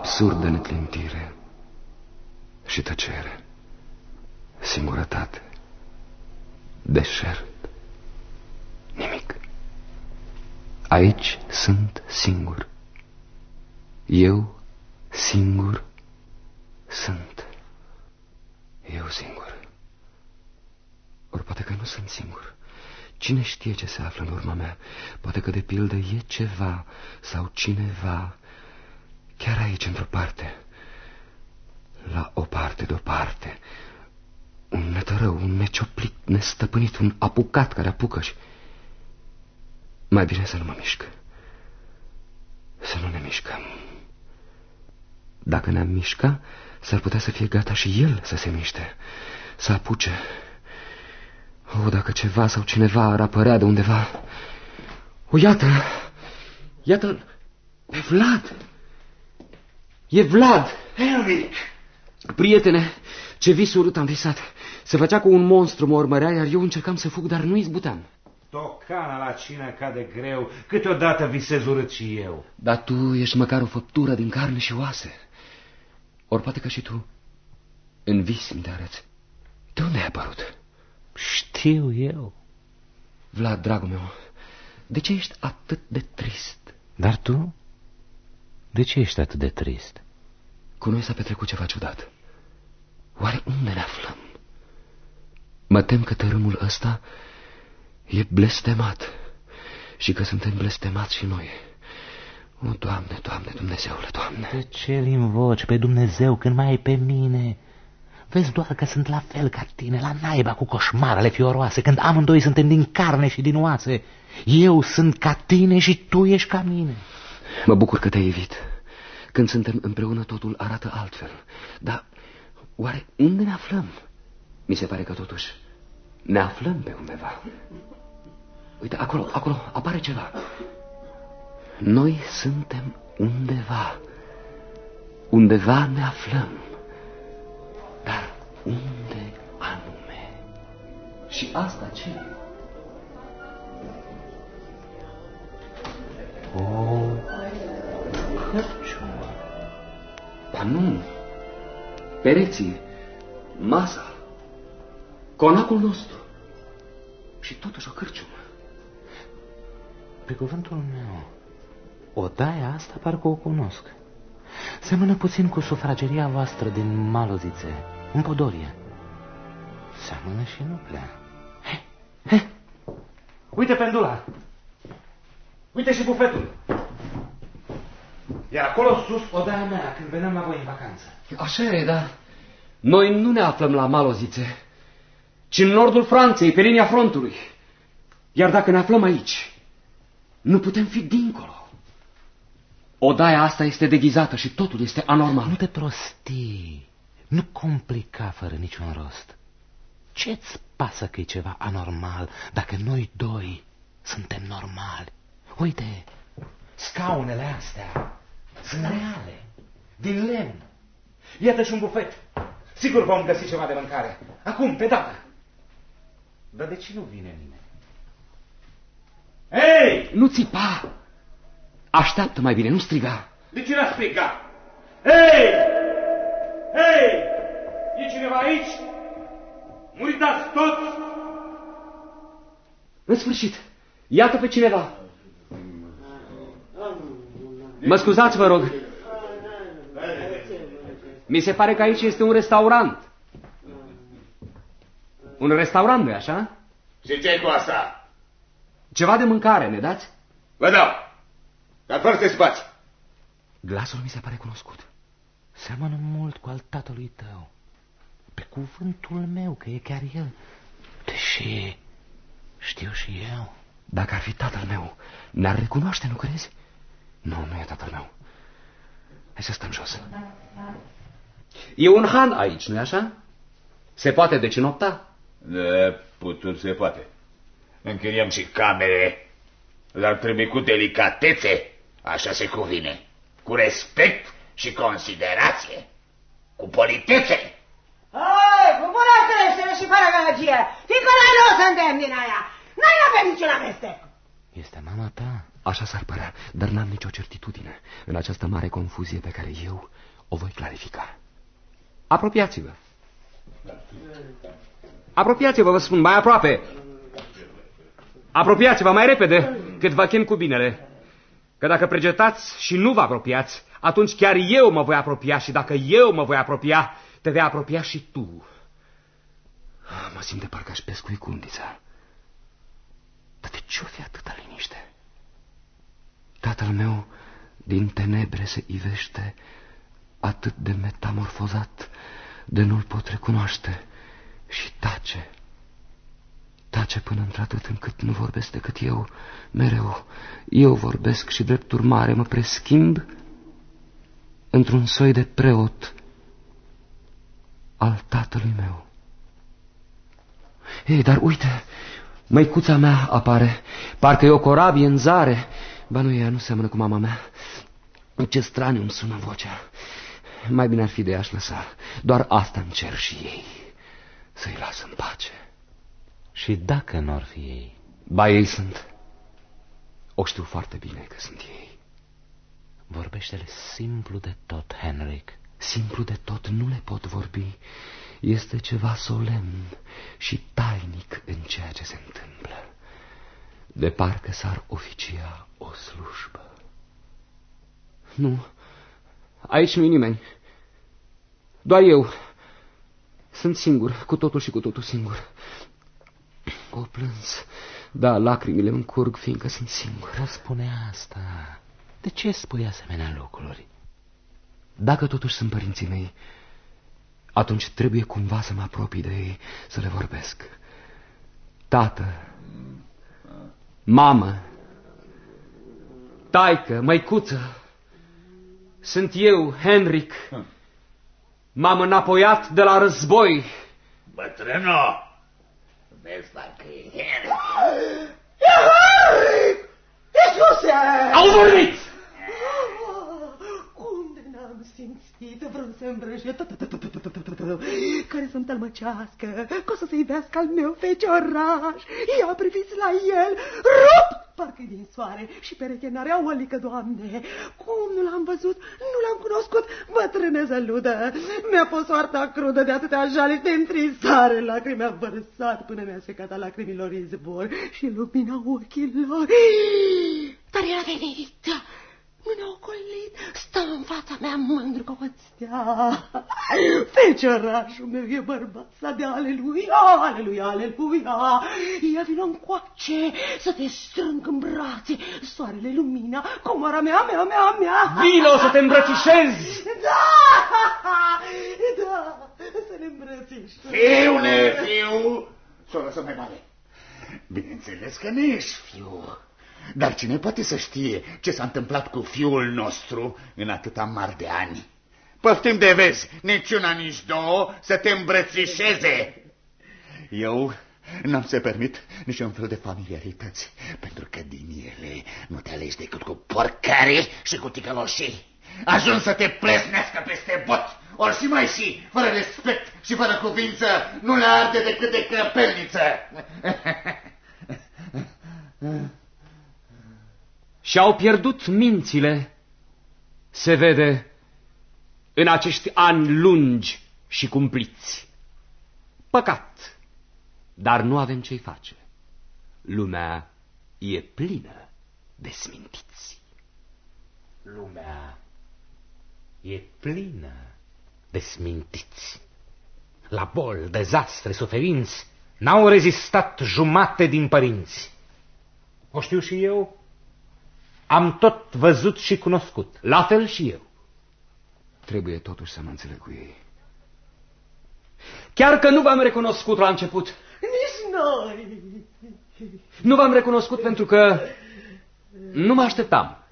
Absurdă neclintire și tăcere, singurătate, deșert, nimic. Aici sunt singur. Eu singur sunt. Eu singur. Ori poate că nu sunt singur. Cine știe ce se află în urma mea? Poate că, de pildă, e ceva sau cineva chiar aici, într-o parte. La o parte, deoparte. Un nătărău, un necioplit, nestăpânit, un apucat care apucă și... Mai bine să nu mă mișc. Să nu ne mișcăm. Dacă ne-am mișca, s-ar putea să fie gata și el să se miște, să apuce. O, dacă ceva sau cineva ar apărea de undeva... O, iată Iată-l pe Vlad! E Vlad! Henric! Prietene, ce vis urât am visat. Se făcea cu un monstru, mă urmărea, iar eu încercam să fug, dar nu izbuteam. Tocana la cine cade greu, câteodată visez urât și eu. Dar tu ești măcar o făptură din carne și oase. Ori poate că și tu în vis îmi te arăți. De unde ai apărut? Știu eu. Vlad, dragul meu, de ce ești atât de trist? Dar tu? De ce ești atât de trist? Cu noi s-a petrecut ceva ciudat. Oare unde ne aflăm? Mă tem că tărâmul ăsta e blestemat și că suntem blestemați și noi. O, Doamne, Doamne, Dumnezeule, Doamne! De ce îl invoci pe Dumnezeu când mai ai pe mine? Vezi doar că sunt la fel ca tine, la naiba cu coșmarele fioroase, când amândoi suntem din carne și din oase. Eu sunt ca tine și tu ești ca mine. Mă bucur că te-ai evit. Când suntem împreună totul arată altfel. Dar oare unde ne aflăm? Mi se pare că totuși ne aflăm pe undeva. Uite, acolo, acolo apare ceva. Noi suntem undeva. Undeva ne aflăm. Dar unde anume? Și asta ce O cărciumă. Ba nu. Pereții, masa, conacul nostru. Și totuși o cărciumă. Pe cuvântul meu, odaia asta parcă o cunosc. Seamănă puțin cu sufrageria voastră din Malozițe, în Podorie. Seamănă și nu prea. He, he. Uite pendula! Uite și bufetul! Iar acolo sus odaia mea, când veneam la voi în vacanță. Așa e, da. Noi nu ne aflăm la Malozițe, ci în nordul Franței, pe linia frontului. Iar dacă ne aflăm aici, nu putem fi dincolo. Odaia asta este deghizată și totul este anormal. Nu te prosti, nu complica fără niciun rost. Ce-ți pasă că e ceva anormal dacă noi doi suntem normali? Uite, scaunele astea sunt reale, din lemn. Iată și un bufet. Sigur vom găsi ceva de mâncare. Acum, pe dată. Dar de ce nu vine nimeni? Hei! Nu țipa! Așteaptă mai bine, nu striga. De ce n-a striga? Hei! Hei! E cineva aici? Muritați toți! În sfârșit, iată pe cineva. Mă scuzați, vă rog. Mi se pare că aici este un restaurant. Un restaurant, nu așa? Și ce cu asta? Ceva de mâncare, ne dați? Vă dau, dar fără să spați. Glasul mi se pare cunoscut. Seamănă mult cu al tatălui tău. Pe cuvântul meu că e chiar el. Deși știu și eu. Dacă ar fi tatăl meu, ne-ar recunoaște, nu crezi? Nu, nu e tatăl meu. Hai să stăm jos. E un han aici, nu-i așa? Se poate deci nopta? De putut se poate. Închiriem și camere, dar trebuie cu delicatețe, așa se cuvine, cu respect și considerație, cu politețe. Hai, cu bună creștere și fără gălăgie, fiindcă noi nu suntem din aia. Noi nu avem niciun amestec. Este mama ta. Așa s-ar părea, dar n-am nicio certitudine în această mare confuzie pe care eu o voi clarifica. Apropiați-vă! Apropiați-vă, vă spun, mai aproape! Apropiați-vă mai repede, cât vă chem cu binele. Că dacă pregetați și nu vă apropiați, atunci chiar eu mă voi apropia și dacă eu mă voi apropia, te vei apropia și tu. Ah, mă simt de parcă aș pescui cu undița. Dar de ce-o fi atâta liniște? Tatăl meu din tenebre se ivește atât de metamorfozat, de nu-l pot recunoaște și tace. Tace până într-atât încât nu vorbesc decât eu, mereu. Eu vorbesc și drept urmare mă preschimb într-un soi de preot al tatălui meu. Ei, dar uite, măicuța mea apare, parcă e o corabie în zare. Ba nu, ea nu seamănă cu mama mea. Ce straniu îmi sună vocea. Mai bine ar fi de a-și lăsa. Doar asta îmi cer și ei. Să-i las în pace. Și dacă n-or fi ei? Ba ei sunt. O știu foarte bine că sunt ei. Vorbește-le simplu de tot, Henrik. Simplu de tot nu le pot vorbi. Este ceva solemn și tainic în ceea ce se întâmplă. De parcă s-ar oficia o slujbă. Nu, aici nu-i nimeni. Doar eu. Sunt singur, cu totul și cu totul singur. O plâns. Da, lacrimile îmi curg, fiindcă sunt singur. Răspune asta. De ce spui asemenea lucruri? Dacă totuși sunt părinții mei, atunci trebuie cumva să mă apropii de ei, să le vorbesc. Tată, mamă, taică, măicuță, sunt eu, Henrik. M-am înapoiat de la război. Bătrâno, vezi dacă e Henrik. E Henrik! Iisuse! Au vorbit! Unde n-am simțit vreun sembrăje care să-mi tălmăcească, că o să se ivească al meu fecioraș. Ia priviți la el, rupt, parcă din soare și pereche n-are aolică, doamne. Cum nu l-am văzut, nu l-am cunoscut, bătrâne zăludă. Mi-a fost soarta crudă de atâtea jale de întrisare, lacrimi a vărsat până mi-a secat a lacrimilor izvor și lumina ochilor. Dar el a venit Mâna ocolit, stă în fața mea mândru ca o stea. Feciorașul meu e bărbat, să de aleluia, aleluia, aleluia. Ia vină încoace să te strâng în brațe, soarele lumina, comora mea, mea, mea, mea. Vino să te îmbrățișezi! Da, da, să ne îmbrățișăm. Fiule, fiu, soră să mai mare. Bineînțeles că nu ești fiu. Dar cine poate să știe ce s-a întâmplat cu fiul nostru în atâta mari de ani? Poftim de vezi, nici una, nici două să te îmbrățișeze. Eu n-am să permit niciun fel de familiarități, pentru că din ele nu te alegi decât cu porcare și cu ticăloșii. Ajuns să te plesnească peste bot, ori și mai și, fără respect și fără cuvință, nu le arde decât de crăpelniță. Și-au pierdut mințile, se vede, în acești ani lungi și cumpliți. Păcat, dar nu avem ce-i face. Lumea e plină de smintiți. Lumea e plină de smintiți. La bol, dezastre, suferinți, n-au rezistat jumate din părinți. O știu și eu, am tot văzut și cunoscut, la fel și eu. Trebuie totuși să mă înțeleg cu ei. Chiar că nu v-am recunoscut la început. Nici noi. Nu v-am recunoscut pentru că nu mă așteptam.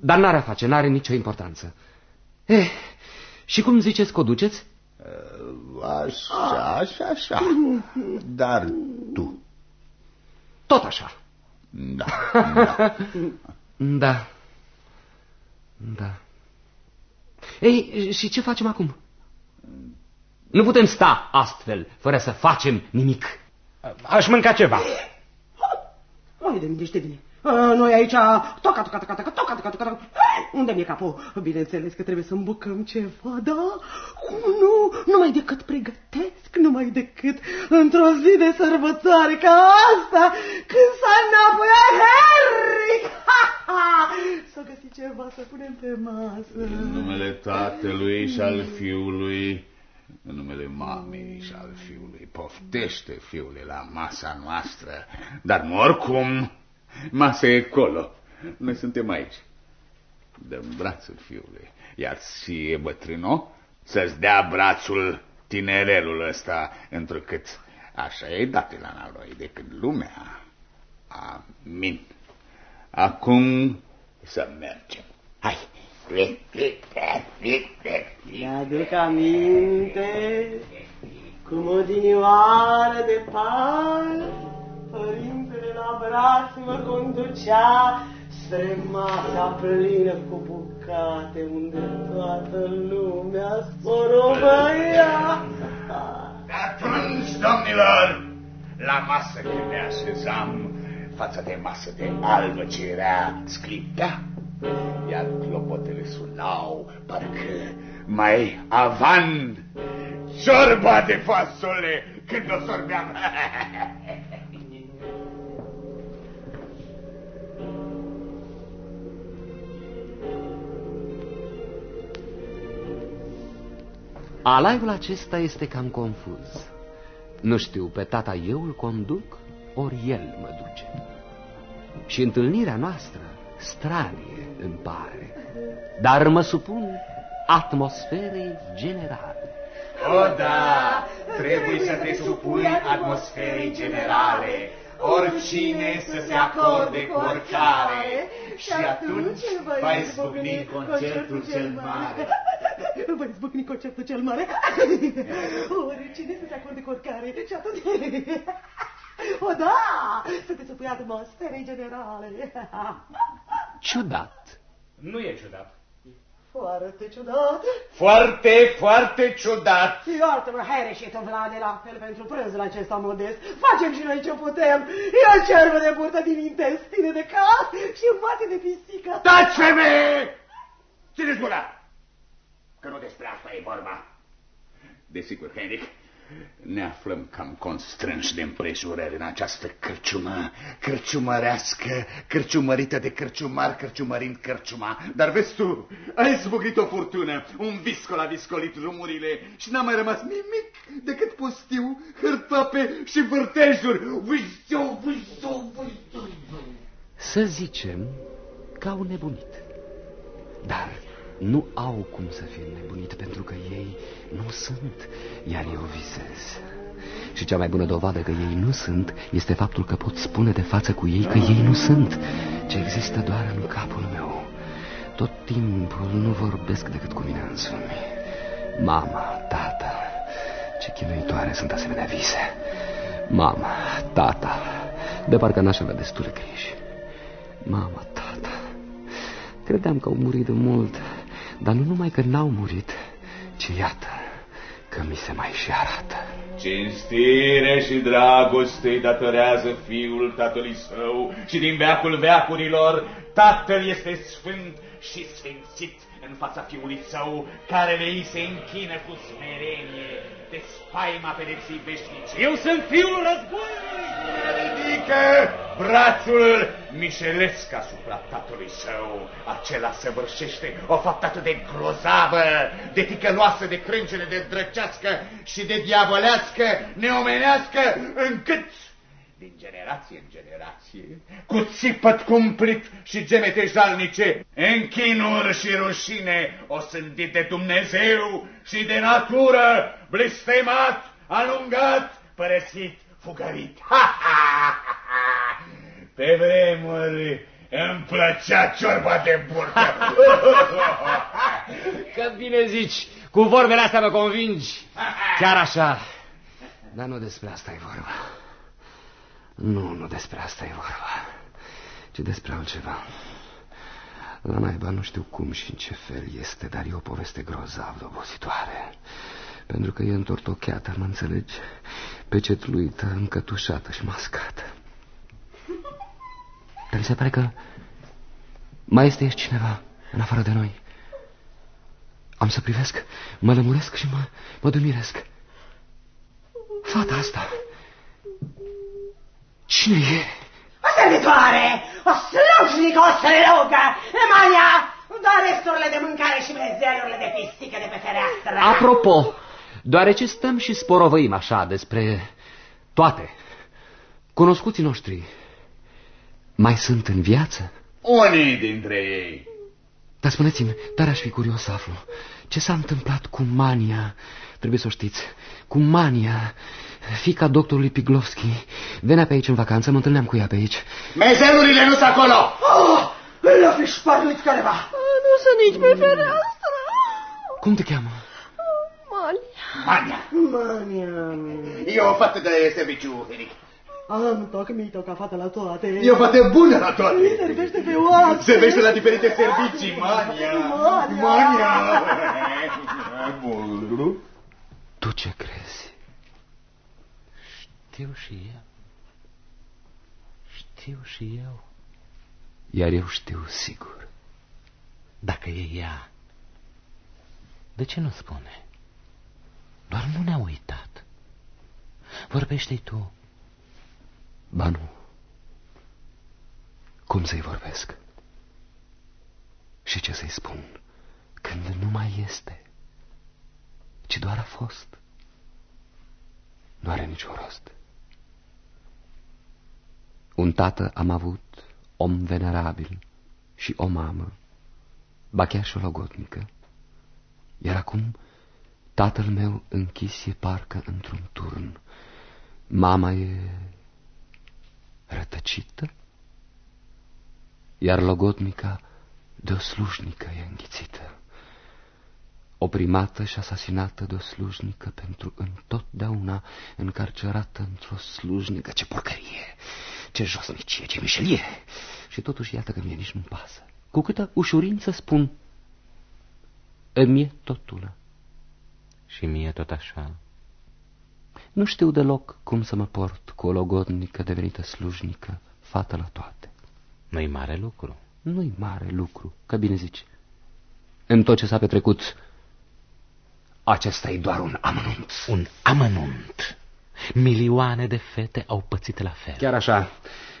Dar n-are a face, n-are nicio importanță. Eh, și cum ziceți că o duceți? Așa, așa, așa. Dar tu? Tot așa. Da, da. Da. Da. Ei, și ce facem acum? Nu putem sta astfel, fără să facem nimic. Aș mânca ceva. Mai de mine, de bine. Noi aici, toca, toca, toca, toca, toca, toca, toca, unde mi-e capul? Bineînțeles că trebuie să îmbucăm ceva, da? Cum nu? Numai decât pregătesc, numai decât într-o zi de sărbătoare ca asta, când s-a înapoiat Harry! Să găsi ceva să punem pe masă. În numele tatălui și al fiului, în numele mamei și al fiului, poftește fiule la masa noastră, dar nu oricum, masa e acolo, noi suntem aici. Dăm brațul fiului, iar ție, bătrâno, să-ți dea brațul tinerelul ăsta, întrucât așa e date la noi decât lumea. Amin. Acum să mergem. Hai! Mi-aduc aminte cum odinioară de par, părintele la braț mă conducea spre masa plină cu bucate unde toată lumea sporobăia. De atunci, domnilor, la masă când ne așezam, față de masă de albă ce era sclipea, iar clopotele sunau, parcă mai avan, ciorba de fasole când o sorbeam. Alaiul acesta este cam confuz. Nu știu, pe tata eu îl conduc, ori el mă duce. Și întâlnirea noastră stranie îmi pare, dar mă supun atmosferei generale. O, da, trebuie să te supui atmosferei generale, oricine să se acorde cu oricare, și atunci va izbucni concertul cel mare. Va izbucni concertul cel mare? Oricine să se acorde cu oricare, și atunci... O, da! Să te supui atmosferei generale. Ciudat. Nu e ciudat. Foarte ciudat. Foarte, foarte ciudat. Iartă-mă, Harry și tu, Vlade, la fel pentru prânzul acesta modest. Facem și noi ce putem. Eu cervă de burtă din intestine de cal și învate de pisică. Tace-me! Țineți gura! Că nu despre asta e vorba. Desigur, Henric, ne aflăm cam constrânși de împrejurări în această cărciumă, cărciumărească, cărciumărită de cărciumar, cărciumărind cărciuma. Dar vezi tu, ai zbucrit o furtună, un viscol a viscolit drumurile și n-a mai rămas nimic decât pustiu, hârtope și vârtejuri. Vâzău, vâzău, vâzău. Să zicem că au nebunit. Dar nu au cum să fie nebunit pentru că ei nu sunt, iar eu visez. Și cea mai bună dovadă că ei nu sunt este faptul că pot spune de față cu ei că ei nu sunt, ce există doar în capul meu. Tot timpul nu vorbesc decât cu mine însumi. Mama, tata, ce chinuitoare sunt asemenea vise. Mama, tata, de parcă n-aș avea destule griji. Mama, tata, credeam că au murit de mult, dar nu numai că n-au murit, ci iată că mi se mai și arată. Cinstire și dragoste datorează fiul tatălui său și din veacul veacurilor tatăl este sfânt și sfințit în fața fiului său, care le îi se închină cu smerenie de spaima pedepsii veșnice. Eu sunt fiul războiului! Ridică brațul Mișelesc asupra tatălui său. Acela săvârșește o faptă atât de grozavă, de ticăloasă, de crâncene, de drăcească și de diavolească, neomenească, încât din generație în generație, cu țipăt cumplit și gemete jalnice, închinuri și rușine, o sândit de Dumnezeu și de natură, blestemat, alungat, părăsit, fugărit. Ha, ha, ha, ha. Pe vremuri îmi plăcea ciorba de burtă. Că bine zici, cu vorbele astea mă convingi. Chiar așa. Dar nu despre asta e vorba. Nu, nu despre asta e vorba, ci despre altceva. La naiba nu știu cum și în ce fel este, dar e o poveste grozav de obositoare. Pentru că e întortocheată, mă înțelegi? Pecetluită, încătușată și mascată. Dar mi se pare că mai este aici cineva în afară de noi. Am să privesc, mă lămuresc și mă, mă dumiresc. Fata asta... Cine e? O servitoare, o slujnică, o slugă, Emania, doar resturile de mâncare și mezelurile de pisică de pe fereastră. Apropo, deoarece stăm și sporovăim așa despre toate, cunoscuții noștri mai sunt în viață? Unii dintre ei. Dar spuneți-mi, dar aș fi curios să aflu, ce s-a întâmplat cu Mania, trebuie să o știți, cu Mania, fica doctorului Piglovski. Venea pe aici în vacanță, mă întâlneam cu ea pe aici. Mezelurile nu sunt acolo! Oh, l-a fi șparlit careva! Nu sunt nici pe fereastră. Cum te cheamă? Mania. Mania! Mania... E o fată de serviciu, Eric. Am tocmit-o ca fată la toate. E o fată bună la toate. Servește pe oase. Servește la diferite servicii, Mania! Mania! Mania! Tu ce crezi? Știu și eu. Știu și eu. Iar eu știu sigur. Dacă e ea, de ce nu spune? Doar nu ne-a uitat. Vorbește-i tu. Ba nu. Cum să-i vorbesc? Și ce să-i spun când nu mai este, ci doar a fost? Nu are niciun rost. Un tată am avut, om venerabil, și o mamă, ba chiar și o logotnică, iar acum tatăl meu închis e parcă într-un turn. Mama e rătăcită, iar logotnica de o slujnică e înghițită. Oprimată și asasinată de o slujnică pentru întotdeauna încarcerată într-o slujnică. Ce porcărie, ce josnicie, ce mișelie! Și totuși iată că mie nici nu-mi pasă. Cu câtă ușurință spun, îmi e tot una. Și mie tot așa. Nu știu deloc cum să mă port cu o logodnică devenită slujnică, fată la toate. Nu-i mare lucru. Nu-i mare lucru, că bine zici. În tot ce s-a petrecut, acesta e doar un amănunt. Un amănunt. Milioane de fete au pățit la fel. Chiar așa,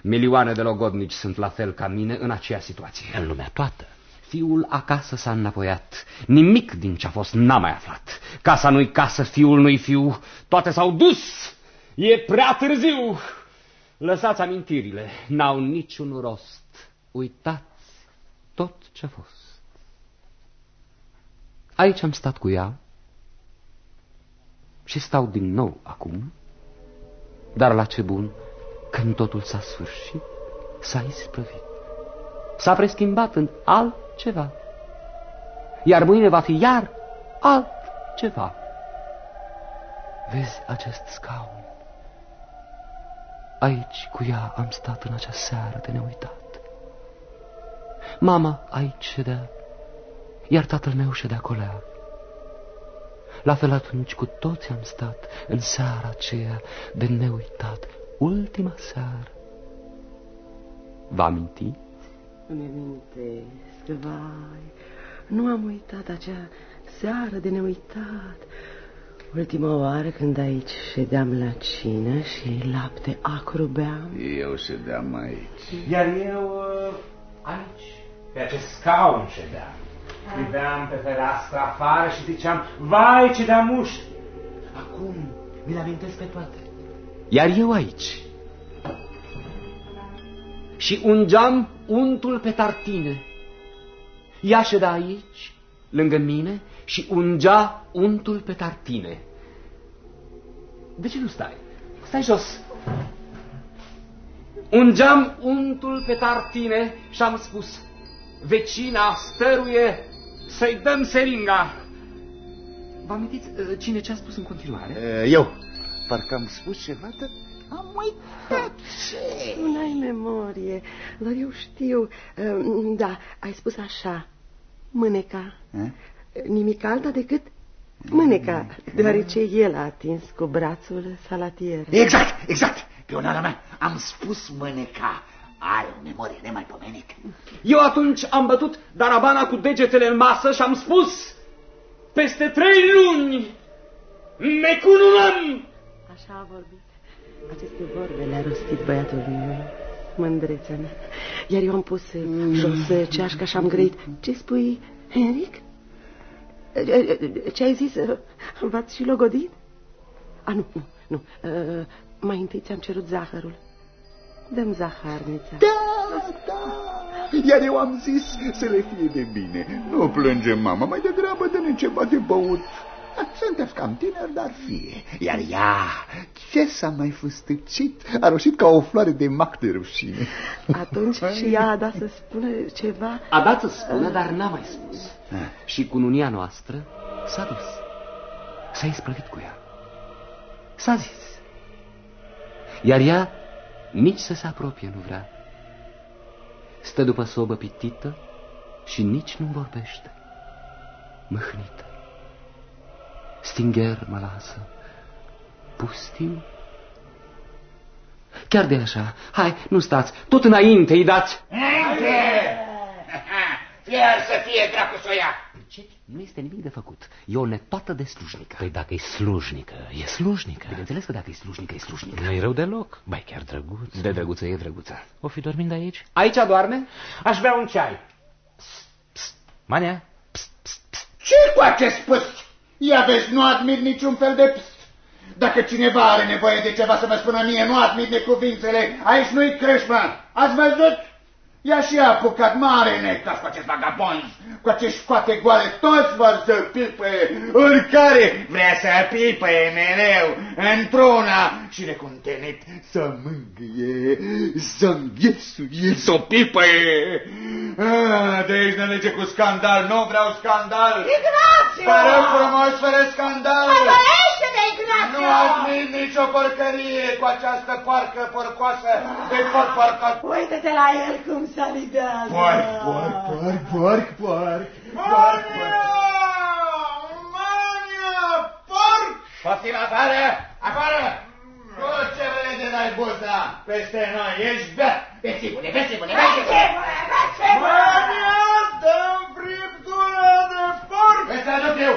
milioane de logodnici sunt la fel ca mine în aceea situație. În lumea toată. Fiul acasă s-a înapoiat. Nimic din ce a fost n-a mai aflat. Casa nu-i casă, fiul nu-i fiu. Toate s-au dus. E prea târziu. Lăsați amintirile. N-au niciun rost. Uitați tot ce a fost. Aici am stat cu ea și stau din nou acum. Dar la ce bun, când totul s-a sfârșit, s-a isprăvit. S-a preschimbat în altceva. Iar mâine va fi iar altceva. Vezi acest scaun? Aici cu ea am stat în acea seară de neuitat. Mama aici ședea, iar tatăl meu ședea colea. La fel atunci cu toți am stat în seara aceea de neuitat, ultima seară. Vă amintiți? Îmi amintesc, vai, nu am uitat acea seară de neuitat. Ultima oară când aici ședeam la cină și lapte acru beam. Eu ședeam aici. Iar eu uh, aici, pe acest scaun ședeam. Priveam pe fereastra afară și ziceam, vai ce de muști. Acum mi le amintesc pe toate. Iar eu aici. Și ungeam untul pe tartine. Ea ședea aici, lângă mine, și ungea untul pe tartine. De ce nu stai? Stai jos. Ungeam untul pe tartine și am spus, vecina stăruie să-i dăm seringa. Vă amintiți uh, cine ce a spus în continuare? Eu. Parcă am spus ceva, dar am uitat ce. Nu ai memorie, dar eu știu. Uh, Da, ai spus așa, mâneca. Eh? Nimic alta decât mâneca, deoarece el a atins cu brațul salatier. Exact, exact. Pe onala mea am spus mâneca. Are o memorie nemaipomenită. Eu atunci am bătut darabana cu degetele în masă și am spus, peste trei luni ne cununăm! Așa a vorbit. Aceste vorbe le-a rostit băiatul meu, mândreța mea. Iar eu am pus mm. jos ceașca și am grăit. Ce spui, Henric? Ce ai zis? V-ați și logodit? A, nu, nu, nu. Uh, mai întâi ți-am cerut zahărul. Dăm zaharnița. Da, da. Iar eu am zis să le fie de bine. Nu plânge mama, mai degrabă dă-ne ceva de băut. Sunteți cam tineri, dar fie. Iar ea, ce s-a mai fustăcit? A roșit ca o floare de mac de rușine. Atunci și ea a dat să spună ceva? A dat să spună, dar n-a mai spus. Ah. Și cununia noastră s-a dus. S-a isprăvit cu ea. S-a zis. Iar ea nici să se apropie nu vrea. Stă după sobă pitită și nici nu vorbește. Mâhnită. Stinger mă lasă. Pustiu. Chiar de așa. Hai, nu stați. Tot înainte îi dați. Înainte! Iar să fie dracu să o ia. Ce? Nu este nimic de făcut. E o netoată de slujnică. Păi dacă e slujnică, e slujnică. Bineînțeles că dacă e slujnică, e slujnică. Nu e rău deloc. Bai, chiar drăguț. De drăguță e drăguță. O fi dormind aici? Aici doarme? Aș bea un ceai. Psst, psst. Mania? Psst, psst, psst. Ce cu acest păst? Ia vezi, nu admit niciun fel de pst. Dacă cineva are nevoie de ceva să mă spună mie, nu admit necuvințele. Aici nu-i creșmă. Ați văzut? Ia și a apucat mare nectar cu acești vagabonzi, cu acești coate goale, toți vor să pipe, oricare vrea să pipe mereu, într-una și necontenit să mângâie, să înghesuie, să pipe. Ah, de aici ne lege cu scandal, nu vreau scandal. Ignațiu! Fără frumos, fără scandal. Pălăiește-te, Ignațiu! Nu admit nicio porcărie cu această poarcă porcoasă de porc porcos. Uite-te la el cum se alidează. Porc, porc, porc, porc, porc. Mania! Mania! Porc! Poftim afară! Afară! Cu ce vede dai buza peste noi? Ești bea! Vesibule, vesibule, vesibule! Mania! Dă-mi friptură de porc! Îți aduc eu!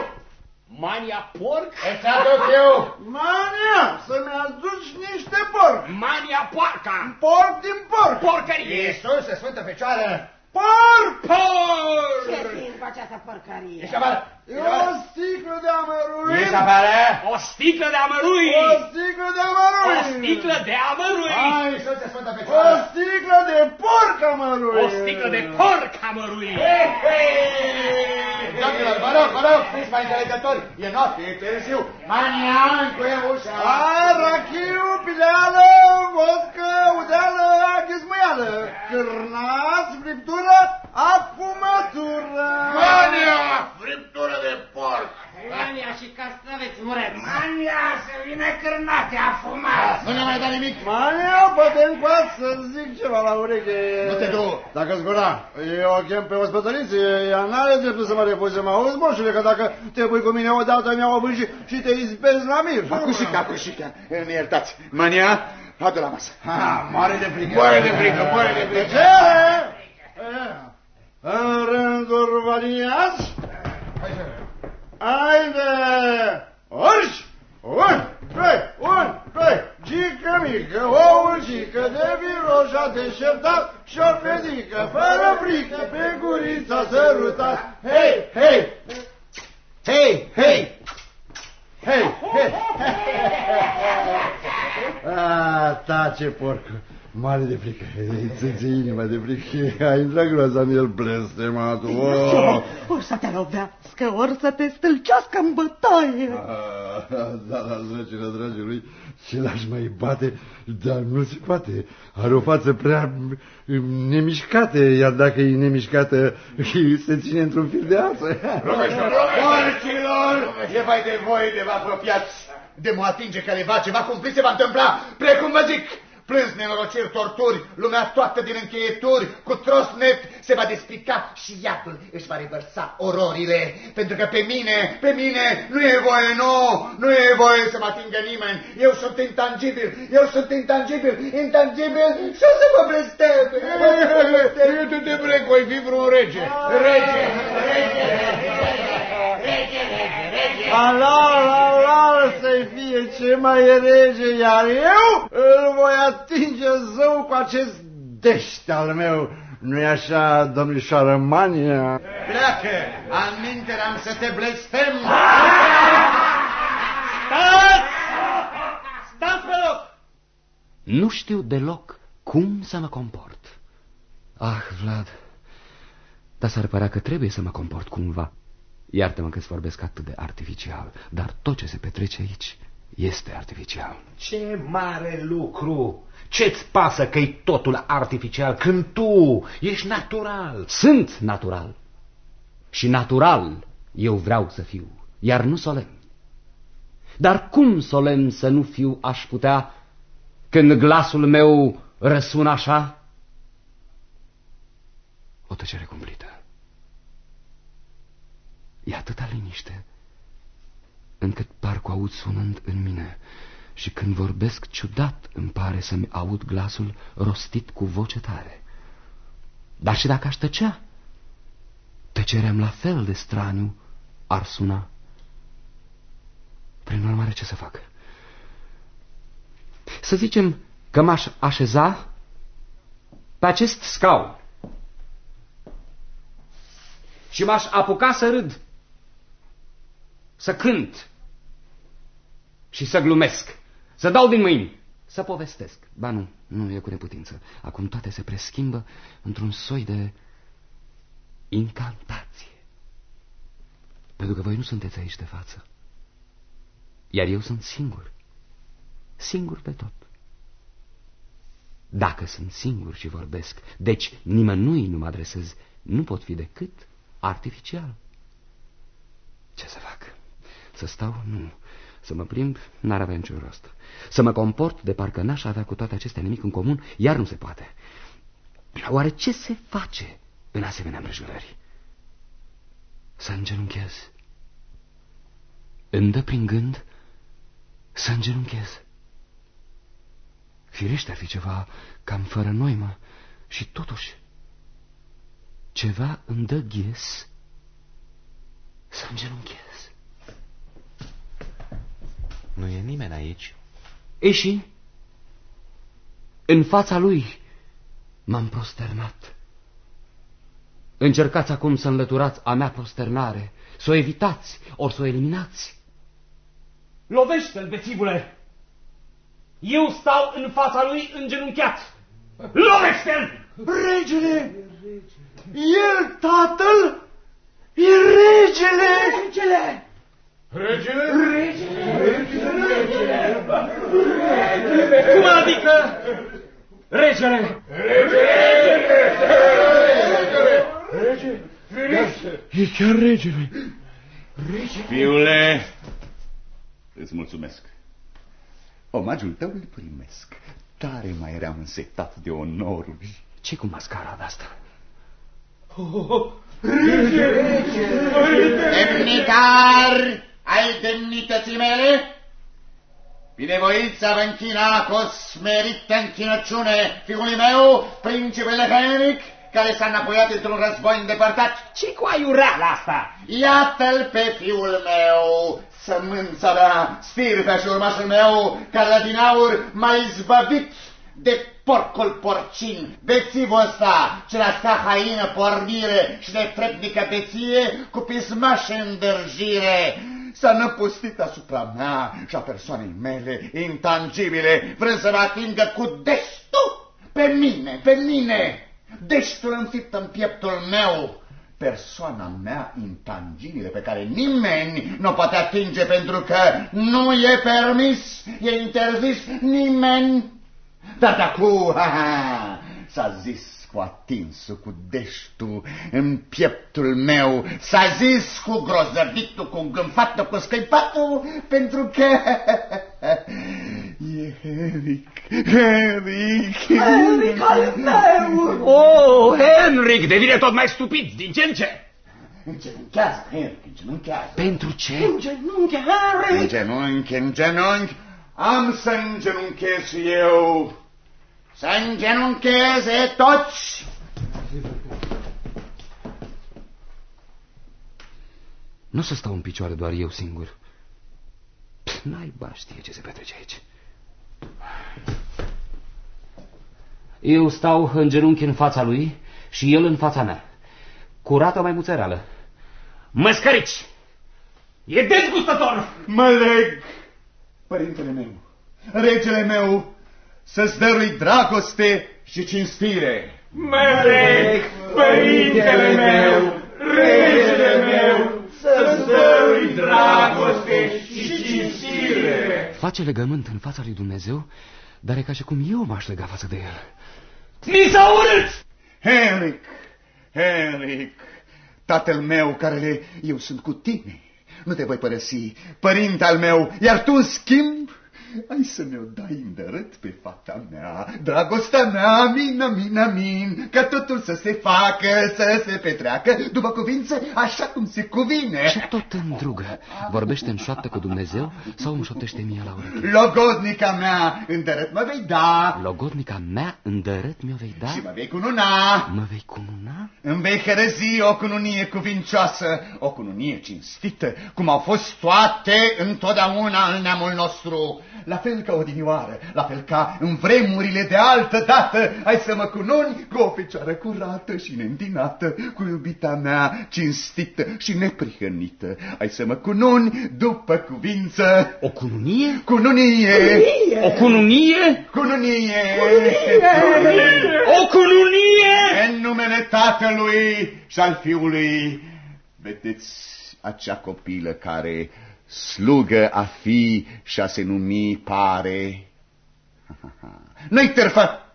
Mania porc? Îți aduc eu! Mania! Să-mi aduci niște porc! Mania poarca! Porc din porc! Porcărie! Iisus, Sfântă Fecioară! Porc! Porc! Ce țin cu această porcărie? Ești afară! E o sticlă de amărui! Ești afară! O sticlă de amărui! O sticlă de amărui! O sticlă de amărui! Hai, Iisus, Sfântă Fecioară! O sticlă de porc amărui! O sticlă de porc amărui! Hei, hei! Domnilor, vă rog, vă rog, fiți mai înțelegători! E noapte, e târziu! Mania, încuie ușa! Arachiu, pileală, vodcă, udeală, aghismăială! Cârnați, friptură, afumătură! Mania, friptură de porc! Mania și castraveți mureți. Mania să vină cârnate, afumați. Nu ne mai da nimic! Mania, poate încoați să zic ceva la ureche. Nu te du! Dacă-ți gura, eu o chem pe ospătăriță, ea n-are dreptul să mă refuze, mă auzi, moșule, că dacă te pui cu mine odată, mi-au o și, și te izbezi la mir. Acușica, acușica, ne iertați. Mania, adu la masă. Ha, moare de frică. Moare de frică, moare de frică. Ce? În rândul valiați? Haide! Urși! Un, doi, un, doi, gică mică, ouăjică de viroșa deșertat și o fetică fără frică pe gurița sărutat. Hei, hei! Hei, hei! Hei, hei! Ah, tace, porcă! Mare de frică, îți inima de frică, a intrat groaza în el blestematul. Oh. Ori să te lovească, ori să te stâlcească în bătaie. Ah, da, la zăcile dragului, ce l-aș mai bate, dar nu se poate. Are o față prea nemișcată, iar dacă e nemișcată, se ține într-un fir de ață. Porcilor, e vai de voi de vă apropiați, de mă atinge careva, ceva cumplit se va întâmpla, precum vă zic. Plâns, nenorociri, torturi, lumea toată din încheieturi, cu trosnet se va despica și iadul își va revărsa ororile, pentru că pe mine, pe mine nu e voie, nu, nu e voie să mă atingă nimeni. Eu sunt intangibil, eu sunt intangibil, intangibil și o să mă blestem. Tu te plec, voi fi vreun rege. Rege, rege, rege, rege. Alal, alal să fie ce mai e rege, iar eu îl voi atinge zău cu acest dește al meu. Nu-i așa, domnișoară Mania? Pleacă, al am să te blestem. Stați! Stați pe loc! Nu știu deloc cum să mă comport. Ah, Vlad, dar s-ar părea că trebuie să mă comport cumva. Iartă-mă că-ți vorbesc atât de artificial, dar tot ce se petrece aici este artificial. Ce mare lucru! Ce-ți pasă că e totul artificial când tu ești natural? Sunt natural. Și natural eu vreau să fiu, iar nu solemn. Dar cum solemn să nu fiu aș putea când glasul meu răsună așa? O tăcere cumplită. E atâta liniște, încât parcă aud sunând în mine și când vorbesc ciudat îmi pare să-mi aud glasul rostit cu voce tare. Dar și dacă aș tăcea, tăcerea la fel de straniu ar suna. Prin urmare, ce să fac? Să zicem că m-aș așeza pe acest scaun și m-aș apuca să râd, să cânt și să glumesc. Să dau din mâini, să povestesc. Ba nu, nu e cu neputință. Acum toate se preschimbă într-un soi de incantație. Pentru că voi nu sunteți aici de față. Iar eu sunt singur. Singur pe tot. Dacă sunt singur și vorbesc, deci nimănui nu mă adresez, nu pot fi decât artificial. Ce să fac? Să stau? Nu. Să mă plimb? N-ar avea niciun rost. Să mă comport de parcă n-aș avea cu toate acestea nimic în comun, iar nu se poate. Oare ce se face în asemenea împrejurări? Să îngenunchez. Îndă prin gând să îngenunchez. Firește ar fi ceva cam fără noimă și totuși ceva îmi dă ghes să îngenunchez. Nu e nimeni aici. Eși, în fața lui m-am prosternat. Încercați acum să înlăturați a mea prosternare, să o evitați, ori să o eliminați. Lovește-l, bețivule! Eu stau în fața lui îngenunchiat. Lovește-l! Regele! El, tatăl, e regele! Regele! Regele? Cum adică? Regele! E chiar regele. Fiule, îți mulțumesc. Omagiul tău îl primesc. Tare mai eram însetat de onoruri. ce cu mascara asta? Demnitar ai demnității mele? Binevoința vă închina cu o smerită închinăciune fiului meu, principele Henric, care s-a înapoiat într-un război îndepărtat. Ce cu aiureala asta? Iată-l pe fiul meu, sămânța mea, stirpea și urmașul meu, care la din aur m-a izbăvit de porcul porcin, bețivul ăsta, ce la haină pornire și de trepnică beție, cu pismașe îndârjire, s-a năpustit asupra mea și a persoanei mele intangibile, vrând să mă atingă cu destul pe mine, pe mine, deștul înfipt în pieptul meu, persoana mea intangibile pe care nimeni nu poate atinge pentru că nu e permis, e interzis nimeni. Dar de acum s-a zis cu atinsul, cu deștul în pieptul meu, s-a zis cu grozăvitul, cu îngânfatul, cu scăipatul, pentru că e Henric, Henric, Henric al meu! Oh, Henric, devine tot mai stupid din ce în ce. Îngenunchează, Henric, îngenunchează. Pentru ce? În genunchi, Henric! În genunchi, în genunchi, am să îngenunchez și eu. Să îngenuncheze toți. Nu să stau în picioare doar eu singur. Naiba știe ce se petrece aici. Eu stau în genunchi în fața lui și el în fața mea. Curată mai muțereală. Măscărici! E dezgustător! Mă leg, părintele meu, regele meu, să-ți dărui dragoste și cinstire. Mă leg, părintele meu, regele meu, să-ți dărui dragoste și cinstire. Face legământ în fața lui Dumnezeu, dar e ca și cum eu m-aș lega față de el. Mi s-a urât! Henric, Henric, tatăl meu care le... eu sunt cu tine. Nu te voi părăsi, părinte al meu, iar tu, în schimb, ai să mi-o dai îndărât pe fata mea, dragostea mea, amin, amin, amin, ca totul să se facă, să se petreacă, după cuvință, așa cum se cuvine. Ce tot îndrugă? Vorbește în șoaptă cu Dumnezeu sau îmi șoptește mie la ureche? Logodnica mea, îndărât mă vei da Logodnica mea îndărât mi-o vei da? și mă vei cununa. Mă vei cununa? Îmi vei hărăzi o cununie cuvincioasă, o cununie cinstită, cum au fost toate întotdeauna în neamul nostru. La fel ca odinioară, la fel ca în vremurile de altă dată, ai să mă cununi cu o fecioară curată și neîntinată, cu iubita mea cinstită și neprihănită. Ai să mă cununi după cuvință. O cununie? Cununie! O cununie? Cununie! O cununie? În numele Tatălui și al Fiului, vedeți acea copilă care slugă a fi și a se numi pare. Nu-i târfă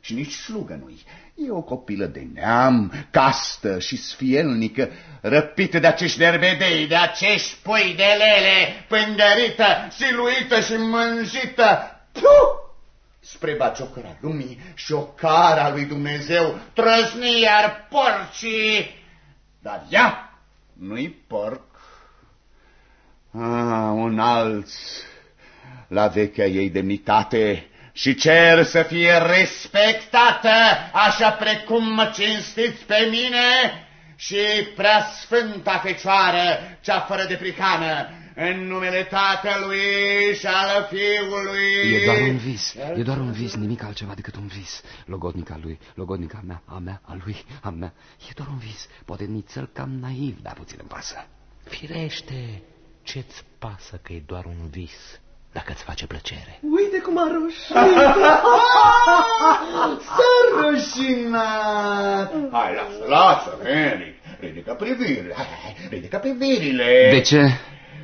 și nici slugă nu-i. E o copilă de neam, castă și sfielnică, răpită de acești derbedei, de acești pui de lele, pângărită, siluită și mânjită. Puh! spre baciocăra lumii și o cara lui Dumnezeu, trăzni iar porcii. Dar ea nu-i porc. Ah, un alț la vechea ei demnitate și cer să fie respectată așa precum mă cinstiți pe mine și prea sfânta fecioară, cea fără de prihană, în numele Tatălui și al Fiului. E doar un vis, e doar un vis, nimic altceva decât un vis. Logodnica lui, logodnica mea, a mea, a lui, a mea. E doar un vis, poate nițel cam naiv, dar puțin îmi pasă. Firește, ce-ți pasă că e doar un vis, dacă îți face plăcere? Uite cum a roșit! S-a rușinat! Hai, lasă, lasă, Henry, ridică privirile, hai, hai, ridică privirile. De ce?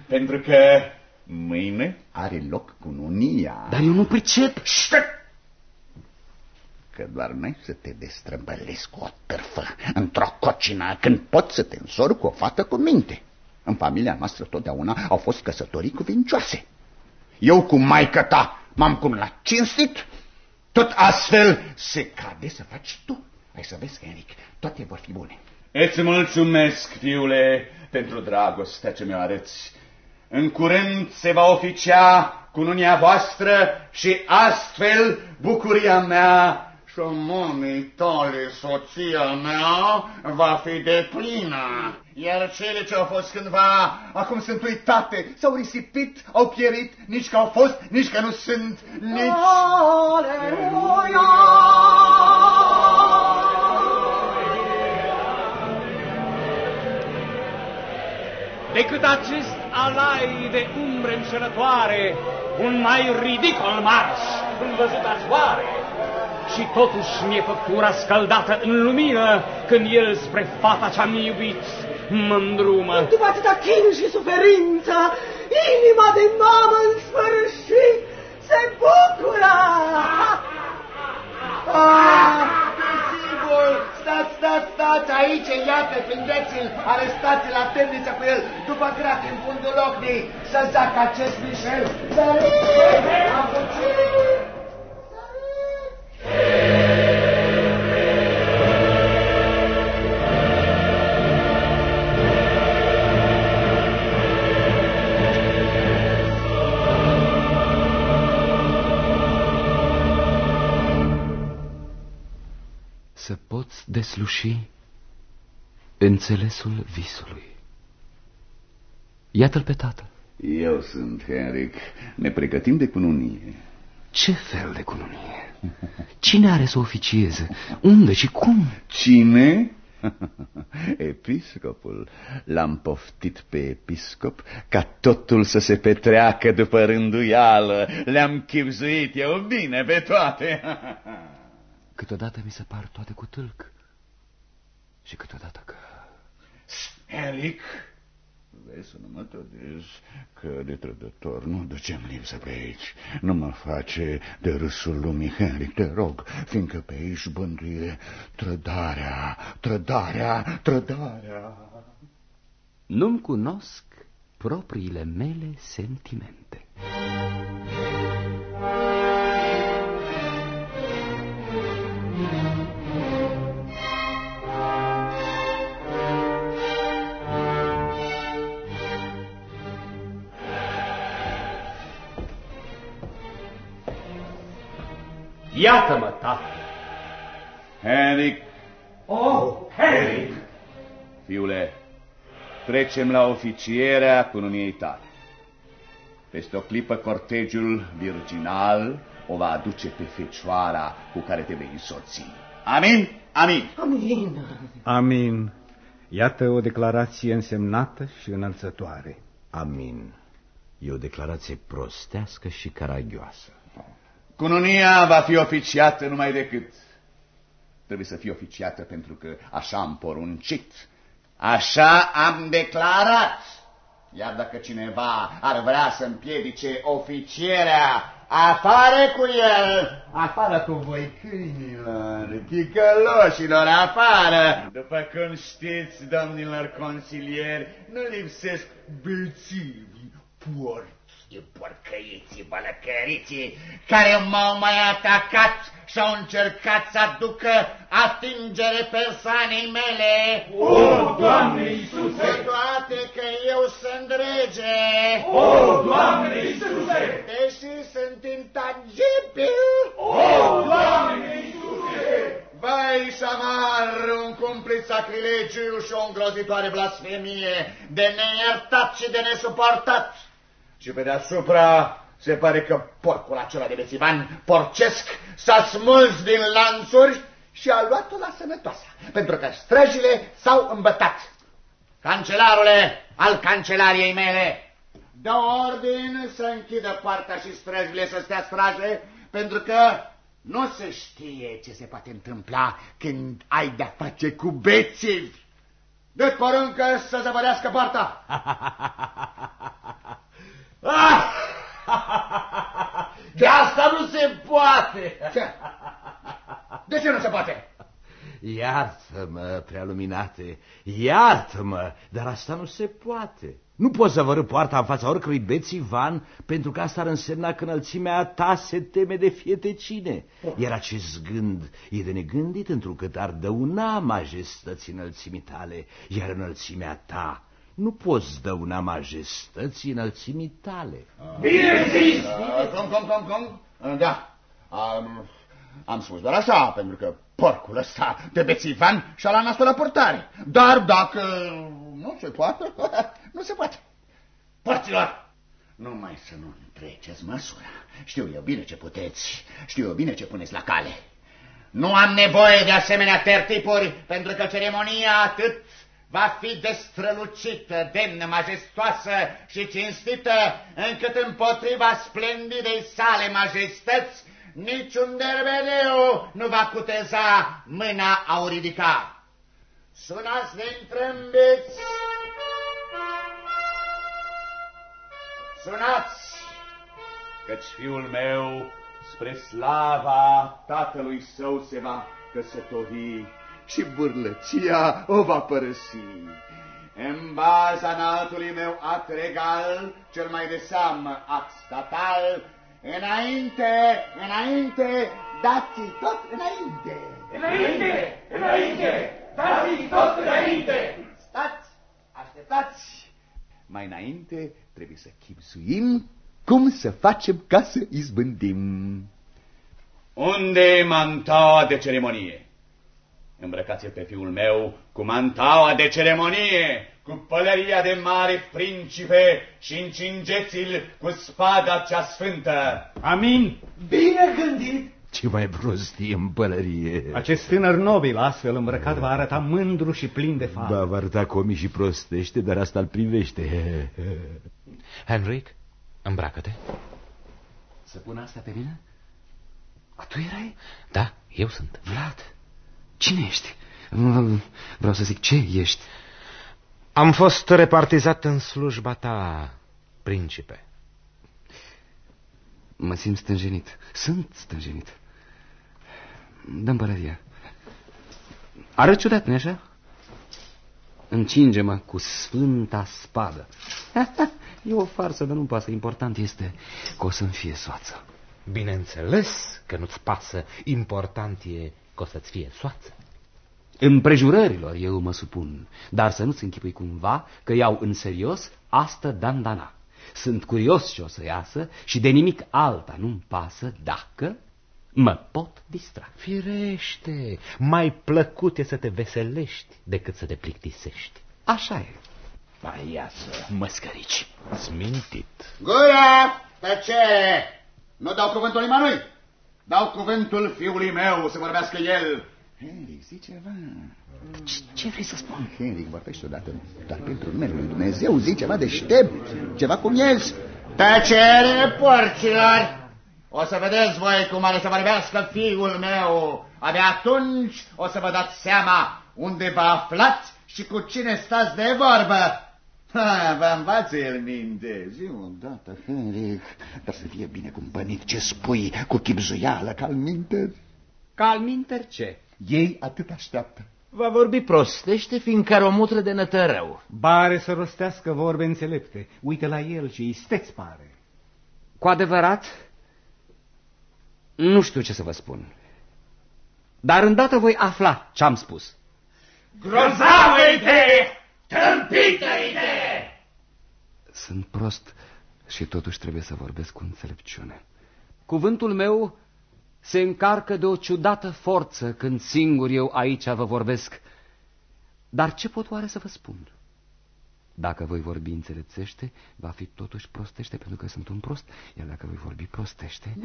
Pentru că mâine are loc cununia. Dar eu nu pricep. Ștă! Că doar n-ai să te destrăbălesc cu o târfă într-o cocină când poți să te însori cu o fată cu minte. În familia noastră totdeauna au fost căsătorii cuvincioase. Eu cu maică ta m-am cununat cinstit, tot astfel se cade să faci tu. Ai să vezi, Henric, toate vor fi bune. Îți mulțumesc, fiule, pentru dragostea ce mi-o arăți. În curând se va oficia cununia voastră și astfel bucuria mea și a momii tale, soția mea, va fi de plină. Iar cele ce au fost cândva, acum sunt uitate, s-au risipit, au pierit, nici că au fost, nici că nu sunt, nici... Aleluia! decât acest alai de umbre înșelătoare, un mai ridicol marș îl văzut azoare. Și totuși mi-e făptura scăldată în lumină când el spre fata ce-am iubit mă îndrumă. După atâta chin și suferință, inima de mamă în sfârșit se bucură! Ah, drumul! Stați, stați, stați aici, iată, prindeți-l, arestați-l, la temniță cu el, după gratii în fundul locului, să zacă acest Michel. Săriți! Să poți desluși înțelesul visului. Iată-l pe tată. Eu sunt Henric. Ne pregătim de cununie. Ce fel de cununie? Cine are să oficieze? Unde și cum? Cine? Episcopul. L-am poftit pe episcop ca totul să se petreacă după rânduială. Le-am chipzuit eu bine pe toate. Câteodată mi se par toate cu tâlc. Și câteodată că... Henric, vezi să nu mă tădezi, că de trădător nu ducem lipsă pe aici. Nu mă face de râsul lumii, Henric, te rog, fiindcă pe aici bântuie trădarea, trădarea, trădarea. Nu-mi cunosc propriile mele sentimente. Iată-mă, tată! Henric, Oh, Henry! fiule, trecem la oficierea cununiei tale. Peste o clipă cortegiul virginal o va aduce pe fecioara cu care te vei însoți. Amin? Amin. Amin. Amin. Iată o declarație însemnată și înălțătoare. Amin. E o declarație prostească și caragioasă. Cununia va fi oficiată numai decât. Trebuie să fie oficiată pentru că așa am poruncit. Așa am declarat. Iar dacă cineva ar vrea să împiedice oficierea, afară cu el, afară cu voi câinilor, ticăloșilor, afară. După cum știți, domnilor consilieri, nu lipsesc bețivi, porci, porcăiții, bălăcăriții, care m-au mai atacat și au încercat să aducă atingere persoanei mele. O, Doamne Iisuse! Cu toate că eu sunt rege. O, Doamne Iisuse! Deși sunt intangibil. O, Doamne Iisuse! Vai, șamar, un cumplit sacrilegiu și o îngrozitoare blasfemie, de neiertat și de nesuportat. Și pe deasupra se pare că porcul acela de bețivan porcesc s-a smuls din lanțuri și a luat-o la sănătoasă, pentru că străjile s-au îmbătat. Cancelarule al cancelariei mele, dă ordin să închidă poarta și străjile să stea straje, pentru că nu se știe ce se poate întâmpla când ai de-a face cu bețivi. De poruncă să zăvărească poarta. Ah! De asta nu se poate! Ce? De ce nu se poate? Iartă-mă, prealuminate, iartă-mă, dar asta nu se poate. Nu poți să vărâ poarta în fața oricărui bețivan, pentru că asta ar însemna că înălțimea ta se teme de fietecine. Iar acest gând e de negândit întrucât ar dăuna majestății înălțimii tale, iar înălțimea ta nu poți dăuna majestății înălțimii tale. Bine zis! Uh, cum, cum, cum, cum? Uh, Da, am, am spus doar așa, pentru că porcul ăsta de bețivan și-a la nasul la portare. Dar dacă nu se poate, nu se poate. Porților, numai să nu treceți măsura. Știu eu bine ce puteți, știu eu bine ce puneți la cale. Nu am nevoie de asemenea tertipuri, pentru că ceremonia atât va fi destrălucită, demnă, majestoasă și cinstită, încât împotriva splendidei sale majestăți, niciun derbeleu nu va cuteza mâna a o ridica. Sunați de întrâmbiți! Sunați! Căci fiul meu, spre slava tatălui său, se va căsători și burlăția o va părăsi. În baza înaltului meu act regal, cel mai de seamă act statal, înainte, înainte, dați tot înainte. Înainte, înainte, dați tot înainte. Stați, așteptați. Mai înainte trebuie să chipsuim cum să facem ca să izbândim. Unde e mantaua de ceremonie? Îmbrăcați pe fiul meu cu mantaua de ceremonie, cu pălăria de mare principe și încingeți-l cu spada cea sfântă. Amin. Bine gândit! Ce mai prostie în pălărie. Acest tânăr nobil, astfel îmbrăcat, va arăta mândru și plin de fapt. Da, va arăta comi și prostește, dar asta îl privește. Henrik, îmbracă-te. Să pun asta pe mine? A, tu erai? Da, eu sunt. Vlad. Cine ești? Vreau să zic, ce ești? Am fost repartizat în slujba ta, principe. Mă simt stânjenit. Sunt stânjenit. Dăm pălăria. Arăt ciudat, nu așa? Încinge-mă cu sfânta spadă. e o farsă, dar nu pasă. Important este că o să-mi fie soață. Bineînțeles că nu-ți pasă. Important e că o să-ți fie soață. Împrejurărilor eu mă supun, dar să nu-ți închipui cumva că iau în serios asta dandana. Sunt curios ce o să iasă și de nimic alta nu-mi pasă dacă mă pot distra. Firește, mai plăcut e să te veselești decât să te plictisești. Așa e. Mai iasă. Măscărici, ați mintit. Gura, tăcere! Nu dau cuvântul nimănui. Dau cuvântul fiului meu să vorbească el. Henric, zi ceva. Ce, ce vrei să spun? Henric, vorbește odată, dar pentru numele lui Dumnezeu zi ceva deștept, ceva cum ești. Tăcere, porcilor! O să vedeți voi cum are să vorbească fiul meu. Abia atunci o să vă dați seama unde vă aflați și cu cine stați de vorbă. Ha, vă învață el minte. Zi o dată, Henric, dar să fie bine cumpănit ce spui cu chipzuială, ca minter. Ca minter ce? Ei atât așteaptă. Va vorbi prostește, fiindcă are o mutră de nătărău. Bare să rostească vorbe înțelepte. Uite la el și isteț pare. Cu adevărat, nu știu ce să vă spun. Dar îndată voi afla ce am spus. Grozavă idee! Tâmpită idee! Sunt prost și totuși trebuie să vorbesc cu înțelepciune. Cuvântul meu se încarcă de o ciudată forță când singur eu aici vă vorbesc. Dar ce pot oare să vă spun? Dacă voi vorbi înțelepțește, va fi totuși prostește, pentru că sunt un prost. Iar dacă voi vorbi prostește,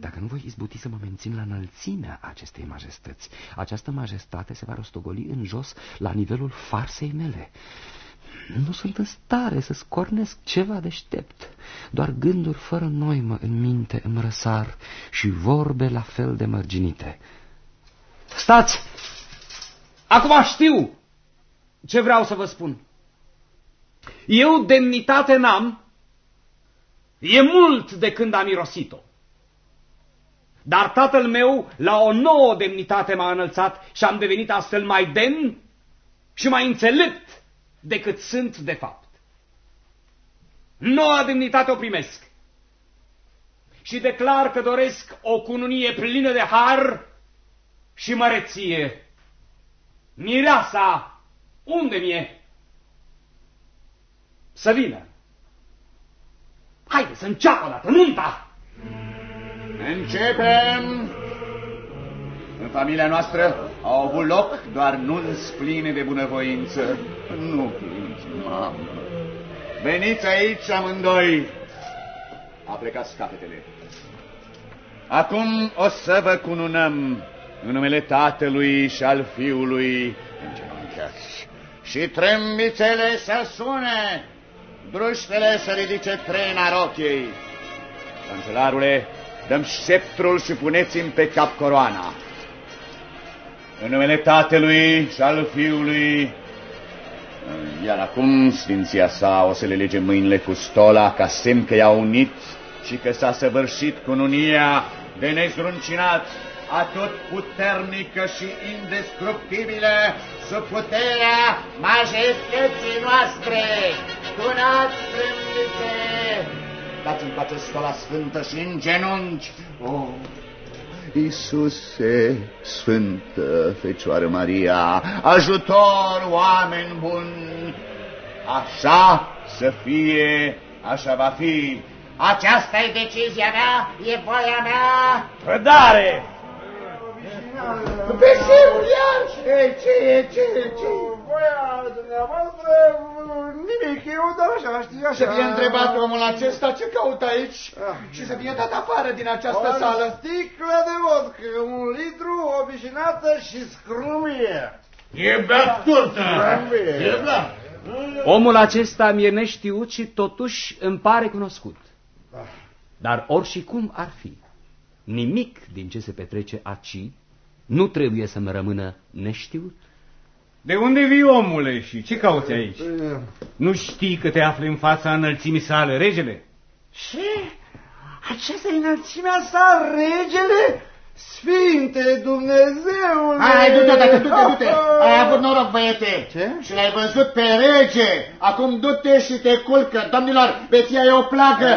dacă nu voi izbuti să mă mențin la înălțimea acestei majestăți, această majestate se va rostogoli în jos la nivelul farsei mele. Nu sunt în stare să scornesc ceva deștept. Doar gânduri fără noimă în minte îmi răsar și vorbe la fel de mărginite. Stați! Acum știu ce vreau să vă spun. Eu demnitate n-am, e mult de când am irosit-o. Dar tatăl meu la o nouă demnitate m-a înălțat și am devenit astfel mai demn și mai înțelept decât sunt de fapt. Noua demnitate o primesc și declar că doresc o cununie plină de har și măreție. Mireasa, unde mi-e? Să vină. Haide să înceapă dată nunta! Începem! În familia noastră au avut loc doar nunți pline de bunăvoință. Nu plângi, mamă. Veniți aici amândoi. A plecat capetele. Acum o să vă cununăm în numele Tatălui și al Fiului în genunchiați. Și trâmbițele să sune, druștele să ridice trena rochiei. Cancelarule, dăm sceptrul și puneți-mi pe cap coroana. În numele Tatălui și al Fiului, iar acum Sfinția sa o să le lege mâinile cu stola ca semn că i-a unit și că s-a săvârșit cununia de nezruncinat atot puternică și indestructibilă, sub puterea majestății noastre. Tunați strâmbițe! Dați-mi pace stola sfântă și în genunchi. Oh. Iisuse, Sfântă Fecioară Maria, ajutor oameni buni, așa să fie, așa va fi. Aceasta e decizia mea, e voia mea. Rădare! Beseul iar! Ce, ce, ce, ce? Voia dumneavoastră, nimic, eu doar așa, știi, așa. Să fie întrebat omul acesta ce caută aici și să fie dat afară din această O sală. sticlă de vodcă, un litru, o vișinată și scrumie. E beat turtă! Scrumie. E beat! Omul acesta mi-e neștiut și totuși îmi pare cunoscut. Dar oricum cum ar fi, nimic din ce se petrece aici nu trebuie să-mi rămână neștiut. De unde vii, omule, și ce cauți aici? Nu știi că te afli în fața înălțimii sale, regele? Și aceasta e înălțimea sa, regele? Sfinte Dumnezeule! Hai, du-te, dacă du-te, du-te. Ai avut noroc, băiete. Ce? Și l-ai văzut pe rege. Acum du-te și te culcă. Domnilor, beția e o plagă.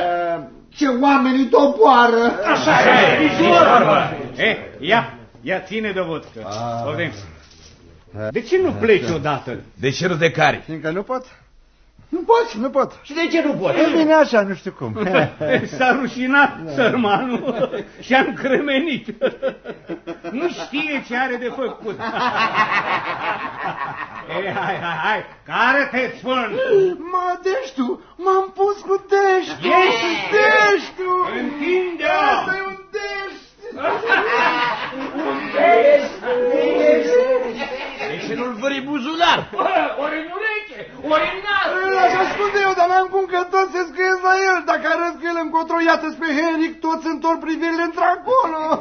Ce oamenii doboară. Așa e! Eh, ia, ia ține de vodcă. Poftim. De ce nu pleci odată? De ce nu de cari? Fiindcă nu pot? Nu poți? Nu pot. Și de ce nu poți? E bine așa, nu știu cum. S-a rușinat sărmanul și a încremenit. Nu știe ce are de făcut. Ei, hai, hai, hai, care te spun? Mă, deștu, m-am pus cu deștu. Ești? Deștu. Întinde-o! Asta e un deștu. De ce nu-l vări buzunar? Ori în ureche, ori în nas. Așa spun eu, dar n-am cum că toți se scriez la el. Dacă arăt cu el încotro, iată pe Henric, toți întorc privirile într-acolo.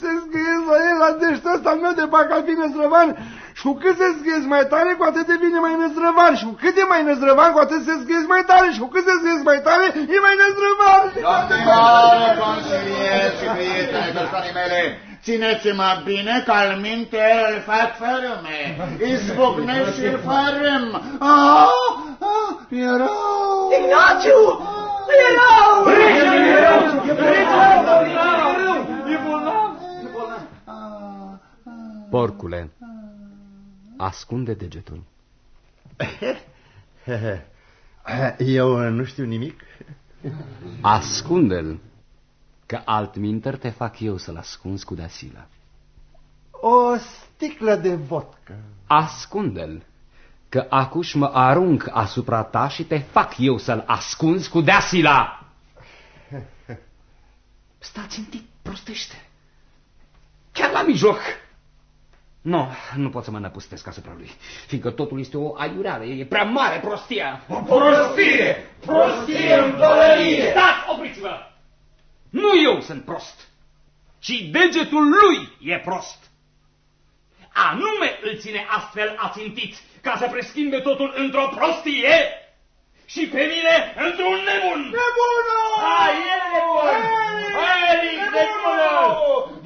se scriez la el, la deștul ăsta al meu de parcă ar fi năzdrăvan. Și cu cât se scriez mai tare, cu atât devine mai năzdrăvan. Și cu cât e mai năzdrăvan, cu atât se scriez mai tare. Și cu cât se scriez mai tare, e mai năzdrăvan. Domnilor, consilieri și prieteni ai persoanei mele, țineți-mă bine că al minte îl fac fărâme. Izbucnesc și îl fărâm. Ah, ah, e rău. Ignaciu! E rău! Porcule, ascunde degetul. Eu nu știu nimic. Ascunde-l, că altminteri te fac eu să-l ascunzi cu deasila. O sticlă de vodcă. Ascunde-l, că acuș mă arunc asupra ta și te fac eu să-l ascunzi cu deasila. Stați în tip, prostește. Chiar la mijloc. Nu, nu pot să mă năpustesc asupra lui, fiindcă totul este o aiureală, e prea mare prostia. O prostie! Prostie în pălărie! Stați, opriți-vă! Nu eu sunt prost, ci degetul lui e prost. Anume îl ține astfel ațintit ca să preschimbe totul într-o prostie și pe mine într-un nebun. Nebună! A, e nebun! Eric, nebună!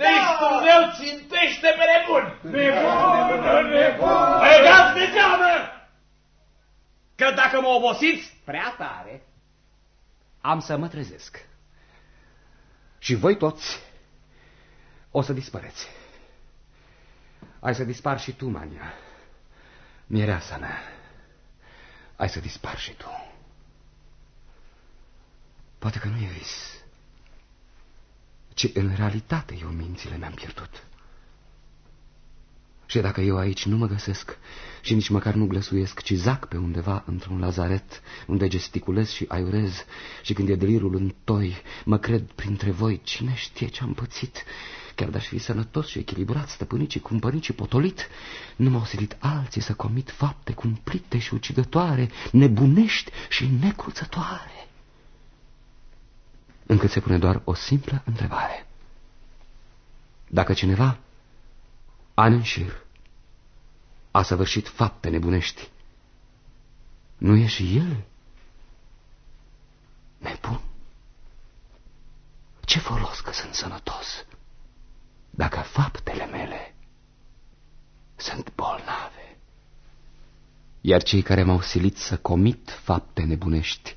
Deci Dumnezeu țintește pe nebun! Nebun, nebun! Băgați de geamă! Că dacă mă obosiți prea tare, am să mă trezesc. Și voi toți o să dispăreți. Ai să dispar și tu, Mania. Mireasa mea. Ai să dispar și tu. Poate că nu e vis, ci în realitate eu mințile mi-am pierdut. Și dacă eu aici nu mă găsesc și nici măcar nu glăsuiesc, ci zac pe undeva într-un lazaret, unde gesticulez și aiurez, și când e delirul în toi, mă cred printre voi, cine știe ce-am pățit, chiar dacă fi sănătos și echilibrat, stăpânit și cumpănit și potolit, nu m-au silit alții să comit fapte cumplite și ucigătoare, nebunești și necruțătoare. Încât se pune doar o simplă întrebare. Dacă cineva ani în șir, a săvârșit fapte nebunești. Nu e și el nebun? ce folos că sunt sănătos dacă faptele mele sunt bolnave? Iar cei care m-au silit să comit fapte nebunești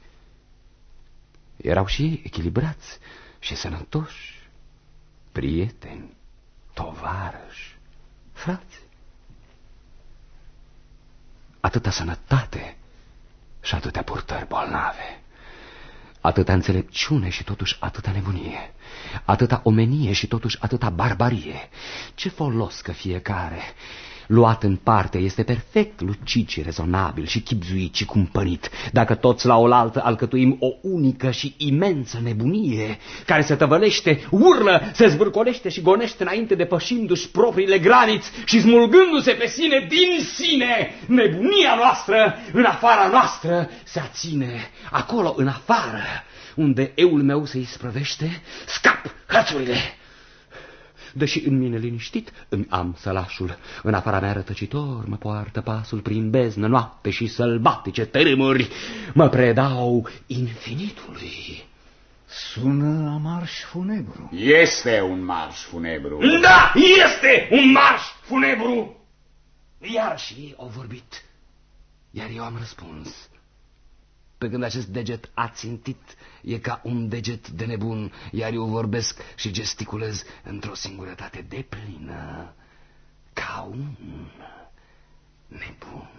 erau și ei echilibrați și sănătoși, prieteni, tovarăși, frați. Atâta sănătate și atâtea purtări bolnave, atâta înțelepciune și totuși atâta nebunie, atâta omenie și totuși atâta barbarie. Ce folos că fiecare luat în parte, este perfect lucid și rezonabil și chipzuit și cumpănit, dacă toți la oaltă alcătuim o unică și imensă nebunie, care se tăvălește, urlă, se zvârcolește și gonește înainte de pășindu-și propriile graniți și smulgându-se pe sine din sine. Nebunia noastră, în afara noastră, se aține, acolo, în afară, unde eul meu se isprăvește, scap hățurile deși în mine liniștit îmi am sălașul. În afara mea rătăcitor mă poartă pasul prin beznă, noapte și sălbatice tărâmuri, mă predau infinitului. Sună a marș funebru. Este un marș funebru. Da, este un marș funebru! Iar și ei au vorbit, iar eu am răspuns pe când acest deget a țintit e ca un deget de nebun, iar eu vorbesc și gesticulez într-o singurătate deplină, ca un nebun.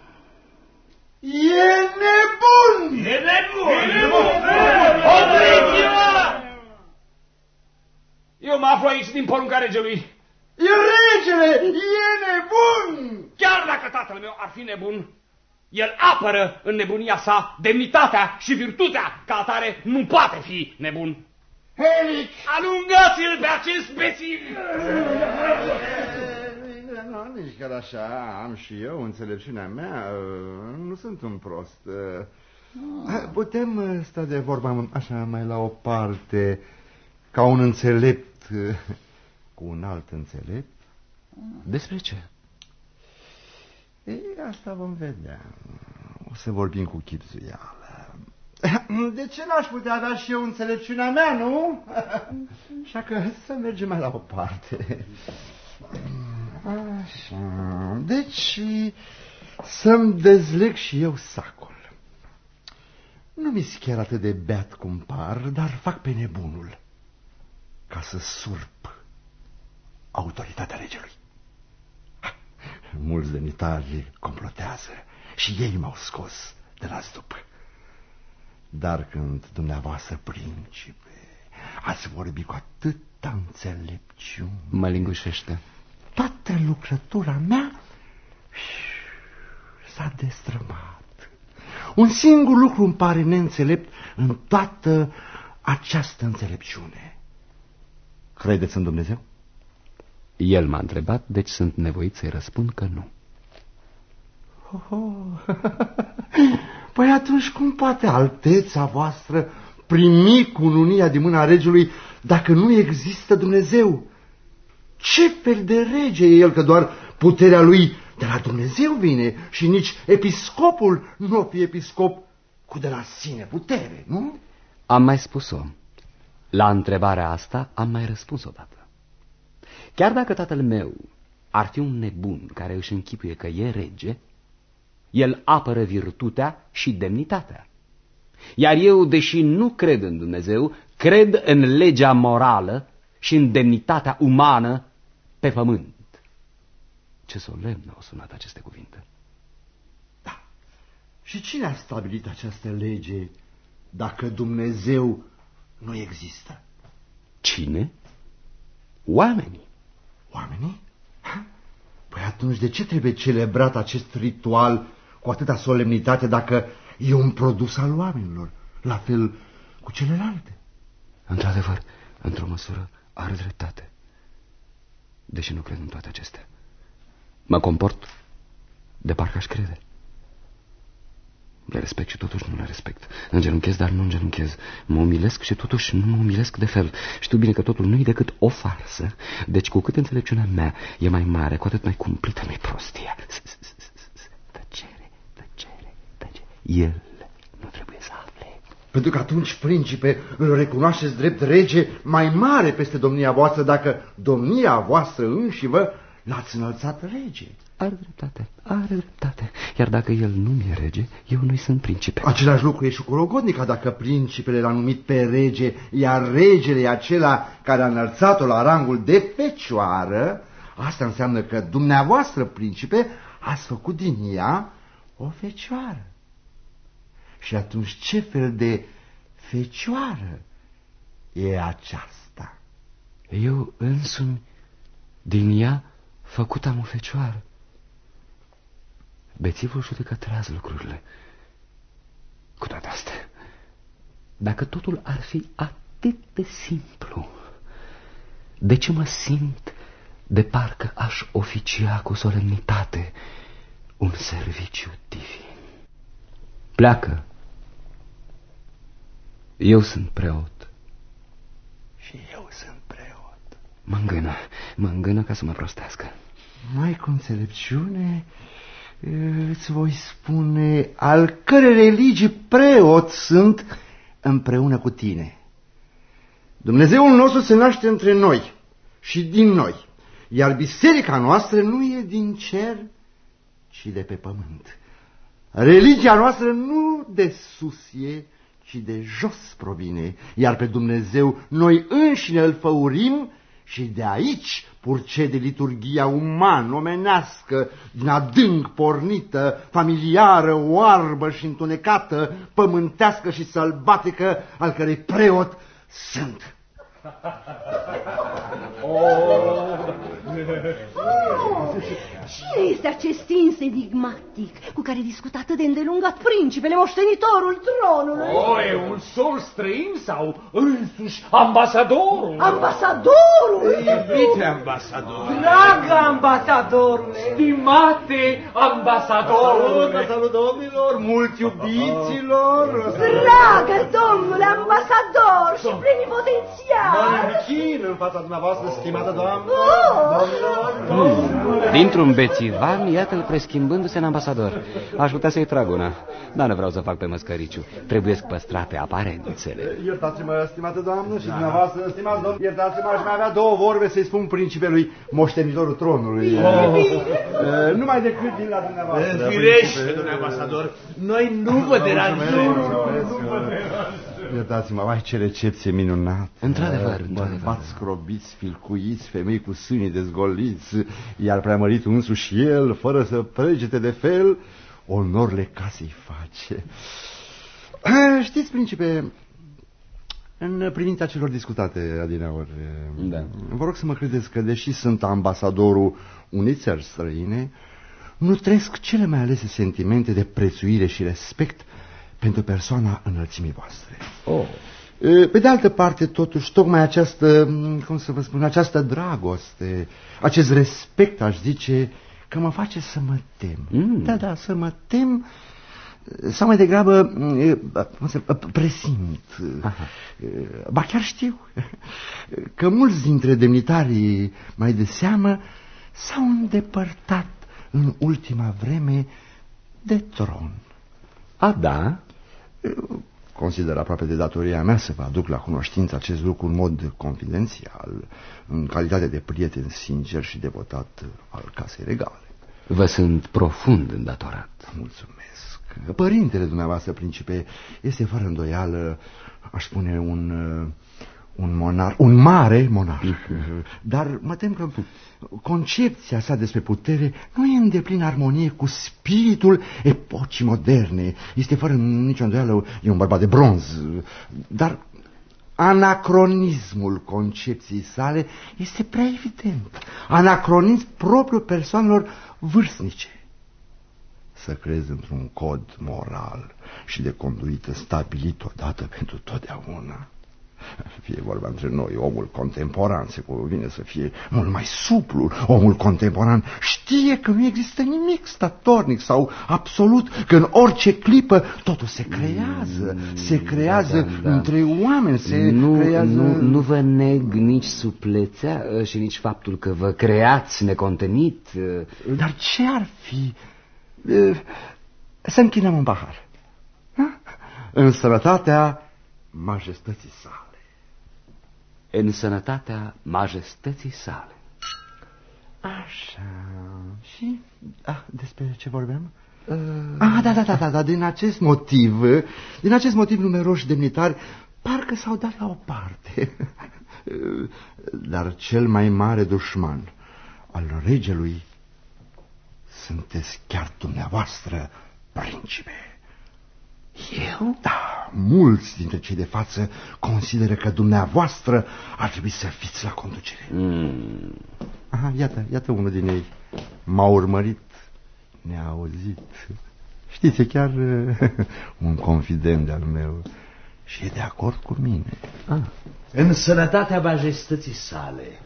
E nebun! E nebun! E nebun! Opriți-vă! Eu mă aflu aici din porunca regelui. E regele! E nebun! Chiar dacă tatăl meu ar fi nebun, el apără în nebunia sa demnitatea și virtutea, ca atare nu poate fi nebun. Helic! Alungați-l pe acest bețiv! Nu, nici chiar așa, am și eu înțelepciunea mea, nu sunt un prost. Putem sta de vorba așa mai la o parte, ca un înțelept cu un alt înțelept? Despre ce? Ei, asta vom vedea. O să vorbim cu chipzuială. De ce n-aș putea avea și eu înțelepciunea mea, nu? Așa că să mergem mai la o parte. Așa. Deci, să-mi dezleg și eu sacul. Nu mi s chiar atât de beat cum par, dar fac pe nebunul ca să surp autoritatea regelui. Mulți denitari complotează și ei m-au scos de la stup. Dar când dumneavoastră, principe, ați vorbit cu atâta înțelepciune... Mă lingușește. Toată lucrătura mea s-a destrămat. Un singur lucru îmi pare neînțelept în toată această înțelepciune. Credeți în Dumnezeu? El m-a întrebat, deci sunt nevoit să-i răspund că nu. Oh, oh. Păi atunci cum poate alteța voastră primi cununia din mâna regelui dacă nu există Dumnezeu? Ce fel de rege e el că doar puterea lui de la Dumnezeu vine și nici episcopul nu o fi episcop cu de la sine putere, nu? Am mai spus-o. La întrebarea asta am mai răspuns odată. Chiar dacă tatăl meu ar fi un nebun care își închipuie că e rege, el apără virtutea și demnitatea. Iar eu, deși nu cred în Dumnezeu, cred în legea morală și în demnitatea umană pe pământ. Ce solemn au sunat aceste cuvinte. Da. Și cine a stabilit această lege dacă Dumnezeu nu există? Cine? Oamenii. Oamenii? Păi atunci de ce trebuie celebrat acest ritual cu atâta solemnitate dacă e un produs al oamenilor, la fel cu celelalte? Într-adevăr, într-o măsură, are dreptate. Deși nu cred în toate acestea. Mă comport de parcă aș crede. Le respect și totuși nu le respect. Îngenunchez, dar nu îngenunchez. Mă umilesc și totuși nu mă umilesc de fel. Știu bine că totul nu e decât o farsă. Deci cu cât înțelepciunea mea e mai mare, cu atât mai cumplită mi-e prostia. Tăcere, tăcere, tăcere. El nu trebuie să afle. Pentru că atunci, principe, îl recunoașteți drept rege mai mare peste domnia voastră dacă domnia voastră înșivă l-ați înălțat rege. Are dreptate, are dreptate. Iar dacă el nu mi-e rege, eu nu-i sunt principe. Același lucru e și cu Rogodnica, dacă principele l-a numit pe rege, iar regele e acela care a înălțat-o la rangul de fecioară, asta înseamnă că dumneavoastră, principe, ați făcut din ea o fecioară. Și atunci ce fel de fecioară e aceasta? Eu însumi din ea făcut am o fecioară. Bețivul judecătrează lucrurile. Cu toate astea, dacă totul ar fi atât de simplu, de ce mă simt de parcă aș oficia cu solemnitate un serviciu divin? Pleacă. Eu sunt preot. Și eu sunt preot. Mă îngână, mă îngână ca să mă prostească. Mai cu înțelepciune îți voi spune al cărei religii preot sunt împreună cu tine. Dumnezeul nostru se naște între noi și din noi, iar biserica noastră nu e din cer, ci de pe pământ. Religia noastră nu de sus e, ci de jos provine, iar pe Dumnezeu noi înșine îl făurim și de aici purcede liturgia uman, omenească, din adânc pornită, familiară, oarbă și întunecată, pământească și sălbatică, al cărei preot sunt. Oh. Cine este acest ins enigmatic cu care discută atât de îndelungat principele, moștenitorul tronului? O, e un sol străin sau însuși ambasadorul? Ambasadorul? Iubite ambasador! Dragă ambasadorule! Stimate ambasadorule! Salut, salut domnilor, mulți iubiților! Dragă domnule ambasador și plenipotențiar! Mă închin în fața dumneavoastră, stimată doamnă! Oh! Domnilor! Dintr-un bețivan, iată-l preschimbându-se în ambasador. Aș putea să-i trag una, dar nu vreau să fac pe măscăriciu. Trebuie păstrate aparențele. Iertați-mă, stimată doamnă și dumneavoastră, stimați domn, iertați-mă, aș mai avea două vorbe să-i spun principelui moștenitorul tronului. Oh. Eh, Numai decât din la dumneavoastră. Firește, domnule ambasador, noi nu vă deranjăm. Iertați-mă, mai ce recepție minunată. Într-adevăr, într-adevăr. Bărbați scrobiți, filcuiți, femei cu sânii dezgoliți, iar preamăritul însuși el, fără să pregete de fel, onorile casei face. Eh, Știți, principe, în privința celor discutate adineori, Da. vă rog să mă credeți că, deși sunt ambasadorul unei țări străine, nu trăiesc cele mai alese sentimente de prețuire și respect pentru persoana înălțimii voastre. Oh. Pe de altă parte, totuși, tocmai această, cum să vă spun, această dragoste, acest respect, aș zice, că mă face să mă tem. Mm. Da, da, să mă tem sau mai degrabă cum să, presimt. Aha. Ba chiar știu că mulți dintre demnitarii mai de seamă s-au îndepărtat în ultima vreme de tron. A, da? Consider aproape de datoria mea să vă aduc la cunoștință acest lucru în mod confidențial, în calitate de prieten sincer și devotat al casei regale. Vă sunt profund îndatorat. Mulțumesc. Părintele dumneavoastră, principe, este fără îndoială, aș spune, un, uh, un monar, un mare monar. Dar mă tem că concepția sa despre putere nu e în deplin armonie cu spiritul epocii moderne. Este fără nicio îndoială, e un bărbat de bronz. Dar anacronismul concepției sale este prea evident. Anacronism propriu persoanelor vârstnice să crezi într-un cod moral și de conduită stabilit odată pentru totdeauna. Fie vorba între noi, omul contemporan se cuvine să fie mult mai suplu. Omul contemporan știe că nu există nimic statornic sau absolut, că în orice clipă totul se creează, se creează da, da, da. între oameni, se nu, creează... nu, nu vă neg nici suplețea ă, și nici faptul că vă creați necontenit. ă. Dar ce ar fi e, să închinăm un pahar? Ha? În sănătatea majestății sale. În sănătatea majestății sale. Așa, și ah, despre ce vorbeam? Uh... Ah, da, da, da, da, da, din acest motiv, din acest motiv numeroși demnitari parcă s-au dat la o parte. Dar cel mai mare dușman al regelui sunteți chiar dumneavoastră, principe. Eu? Da, mulți dintre cei de față consideră că dumneavoastră ar trebui să fiți la conducere. Mm. Aha, iată, iată unul din ei. M-a urmărit, ne-a auzit. Știți, e chiar un confident de-al meu și e de acord cu mine. Ah. În sănătatea majestății sale.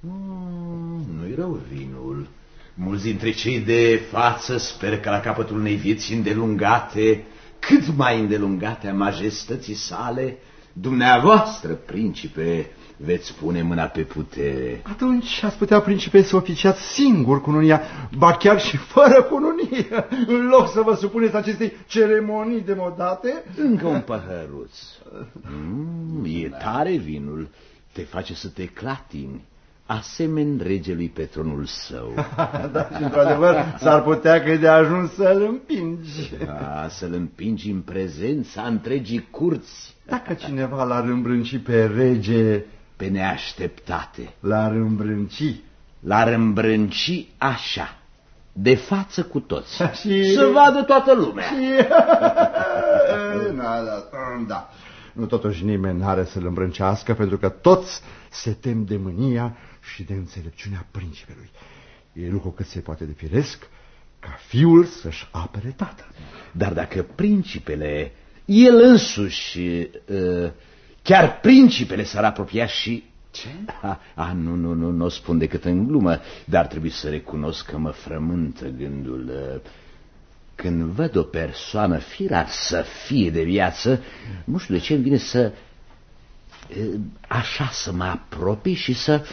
Mm, nu-i rău vinul. Mulți dintre cei de față sper că la capătul unei vieți îndelungate, cât mai îndelungate a majestății sale, dumneavoastră, principe, veți pune mâna pe putere. Atunci ați putea, principe, să oficiați singur cununia, ba chiar și fără cununie, în loc să vă supuneți acestei ceremonii demodate. Încă un păhăruț. Mm, e tare vinul, te face să te clatini asemeni regelui pe tronul său. da, și într-adevăr s-ar putea că de ajuns să-l împingi. Da, să-l împingi în prezența întregii curți. Dacă cineva l-ar îmbrânci pe rege... Pe neașteptate. L-ar îmbrânci. L-ar îmbrânci așa, de față cu toți. Și... Să vadă toată lumea. Și... da, da, da. Nu totuși nimeni n-are să-l îmbrâncească, pentru că toți se tem de mânia și de înțelepciunea principelui. E lucru cât se poate de firesc ca fiul să-și apere tatăl. Dar dacă principele, el însuși, uh, chiar principele s-ar apropia și... Ce? A, a, nu, nu, nu, nu o spun decât în glumă, dar trebuie să recunosc că mă frământă gândul... Uh, când văd o persoană firar să fie de viață, nu știu de ce îmi vine să uh, așa să mă apropii și să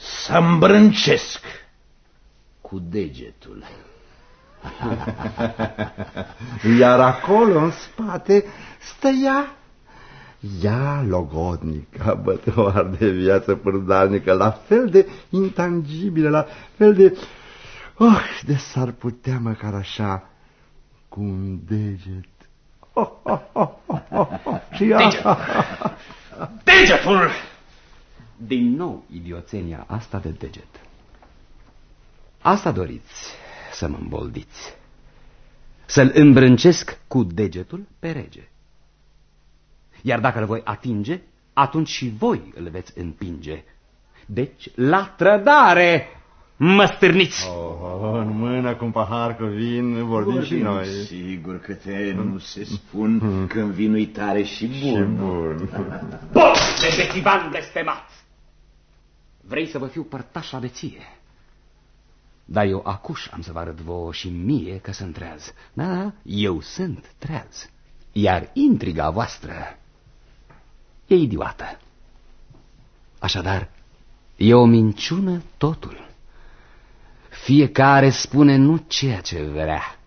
să îmbrâncesc cu degetul. Iar acolo, în spate, stăia ea logodnică, bătăoar de viață pârdalnică, la fel de intangibilă, la fel de... Oh, de s-ar putea măcar așa, cu un deget. Oh, oh, oh, oh, oh, oh. Și Deget. Degetul! Din nou idioțenia asta de deget. Asta doriți să mă îmboldiți. Să-l îmbrâncesc cu degetul pe rege. Iar dacă îl voi atinge, atunci și voi îl veți împinge. Deci, la trădare, mă stârniți! Oh, în mână cu un pahar cu vin, vorbim, vorbim și noi. Sigur că te nu se spun când vinul tare și bun. Și bun. Bun, de Ivan blestemat! Vrei să vă fiu părtaș la beție? Dar eu acuș am să vă arăt vouă și mie că sunt treaz. Da, da, eu sunt treaz. Iar intriga voastră e idiotă. Așadar, e o minciună totul. Fiecare spune nu ceea ce vrea,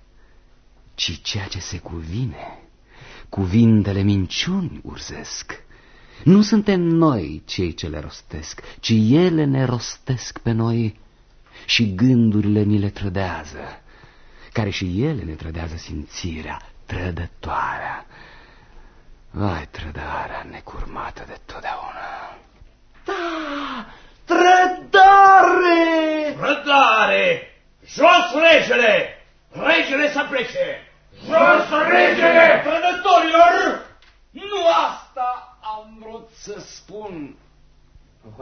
ci ceea ce se cuvine. Cuvintele minciuni urzesc. Nu suntem noi cei ce le rostesc, ci ele ne rostesc pe noi și gândurile ni le trădează, care și ele ne trădează simțirea trădătoarea. Vai, trădarea necurmată de totdeauna. Da, trădare! Trădare! Jos regele! Regele să plece! Jos regele! Trădătorilor! Nu asta am vrut să spun.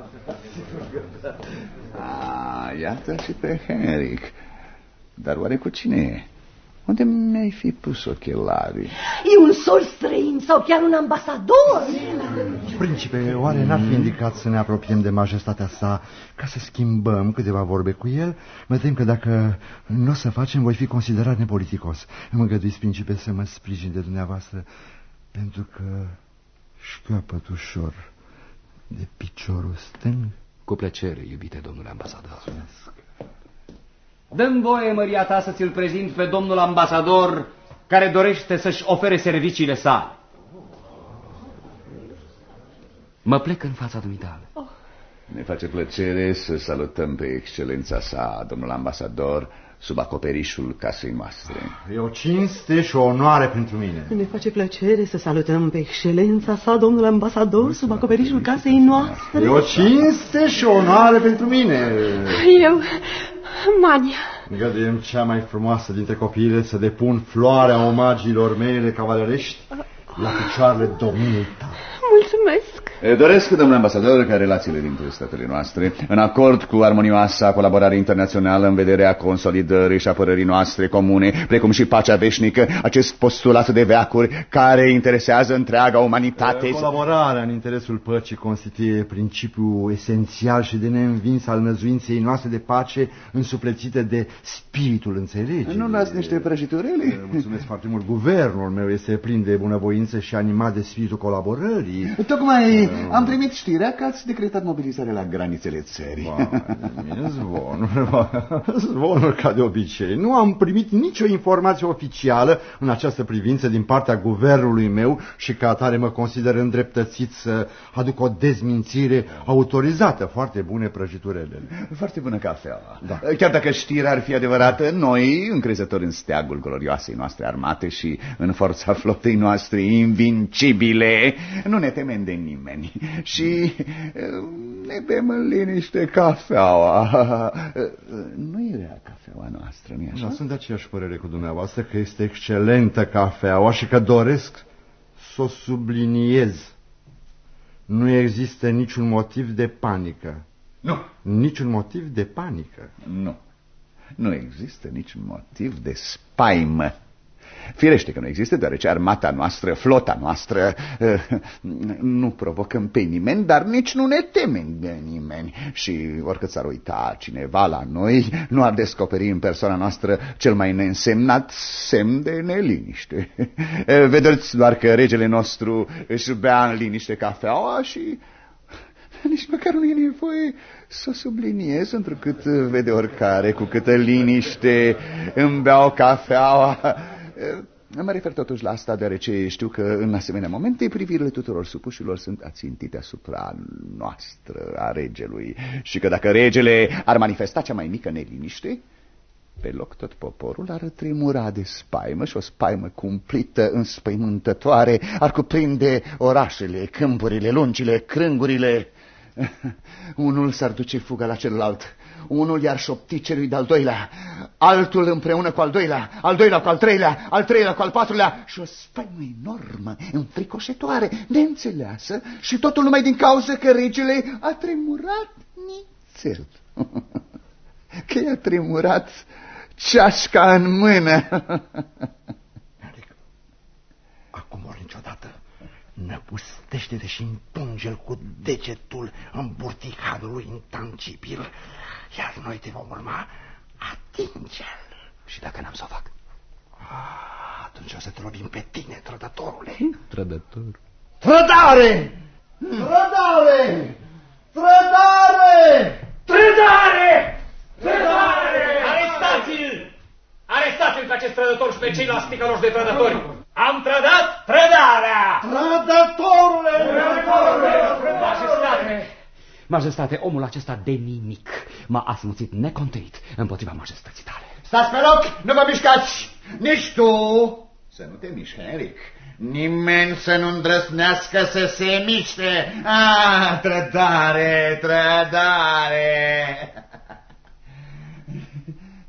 A, iată și pe Henric. Dar oare cu cine e? Unde mi-ai fi pus ochelarii? E un sol străin sau chiar un ambasador? Principe, oare n-ar fi indicat să ne apropiem de majestatea sa ca să schimbăm câteva vorbe cu el? Mă tem că dacă nu o să facem, voi fi considerat nepoliticos. Mă îngăduiți, principe, să mă sprijin de dumneavoastră, pentru că șchiopăt ușor de piciorul stâng. Cu plăcere, iubite domnule ambasador. Dăm voie, măria ta, să ți-l prezint pe domnul ambasador care dorește să-și ofere serviciile sale. Mă plec în fața dumitale. Oh. Ne face plăcere să salutăm pe excelența sa, domnul ambasador, sub acoperișul casei noastre. E o cinste și o onoare pentru mine. Ne face plăcere să salutăm pe excelența sa, domnul ambasador, sub acoperișul casei noastre. E o cinste și o onoare pentru mine. Eu, Mania. Îngăduiem cea mai frumoasă dintre copiile să depun floarea omagiilor mele cavalerești la picioarele domniei tale. Mulțumesc. Doresc, domnule ambasador, ca relațiile dintre statele noastre, în acord cu armonioasa colaborare internațională în vederea consolidării și apărării noastre comune, precum și pacea veșnică, acest postulat de veacuri care interesează întreaga umanitate. Colaborarea în interesul păcii constituie principiul esențial și de neînvins al năzuinței noastre de pace, însuplețite de spiritul înțelegerii. Nu dați niște prăjiturele? Mulțumesc foarte mult. Guvernul meu este plin de bunăvoință și animat de spiritul colaborării. Tocmai am primit știrea că ați decretat mobilizare la granițele țării. Ba, zvonuri, zvonuri ca de obicei. Nu am primit nicio informație oficială în această privință din partea guvernului meu și ca atare mă consider îndreptățit să aduc o dezmințire autorizată. Foarte bune prăjiturele. Foarte bună cafea. Da. Chiar dacă știrea ar fi adevărată, noi, încrezători în steagul glorioasei noastre armate și în forța flotei noastre invincibile, nu ne temem de nimeni și ne bem în liniște cafeaua. Nu e rea cafeaua noastră, nu-i așa? Da, sunt de aceeași părere cu dumneavoastră că este excelentă cafeaua și că doresc să o subliniez. Nu există niciun motiv de panică. Nu. Niciun motiv de panică. Nu. Nu există niciun motiv de spaimă. Firește că nu există, deoarece armata noastră, flota noastră, nu provocăm pe nimeni, dar nici nu ne temem de nimeni. Și oricât s-ar uita cineva la noi, nu ar descoperi în persoana noastră cel mai neînsemnat semn de neliniște. Vedeți doar că regele nostru își bea în liniște cafeaua și nici măcar nu e nevoie să subliniez, întrucât vede oricare cu câtă liniște îmi beau cafeaua. Mă refer totuși la asta, deoarece știu că în asemenea momente privirile tuturor supușilor sunt ațintite asupra noastră, a regelui, și că dacă regele ar manifesta cea mai mică neliniște, pe loc tot poporul ar tremura de spaimă și o spaimă cumplită, înspăimântătoare, ar cuprinde orașele, câmpurile, lungile, crângurile. Unul s-ar duce fuga la celălalt, unul iar șopti celui de-al doilea, altul împreună cu al doilea, al doilea cu al treilea, al treilea cu al patrulea. Și o spaimă enormă, înfricoșătoare, neînțeleasă. Și totul numai din cauza că regele a tremurat nițel. Că i-a tremurat ceașca în mână. Adică, acum ori niciodată năpustește-te și împunge-l cu degetul în burticadul lui intangibil, iar noi te vom urma, atinge-l. Și dacă n-am să o fac? Ah, atunci o să te lovim pe tine, trădătorule. Trădător. Trădare! Trădare! Trădare! Trădare! Trădare! Arestați-l! Arestați-l pe acest trădător și pe ceilalți ticăloși de trădători! Am trădat trădarea! Trădătorule! Trădătorule! Majestate! Majestate, omul acesta de nimic m-a asmuțit necontenit împotriva majestății tale. Stați pe loc, nu vă mișcați! Nici tu! Să nu te miști, Henric. Nimeni să nu îndrăsnească să se miște. Ah, trădare, trădare!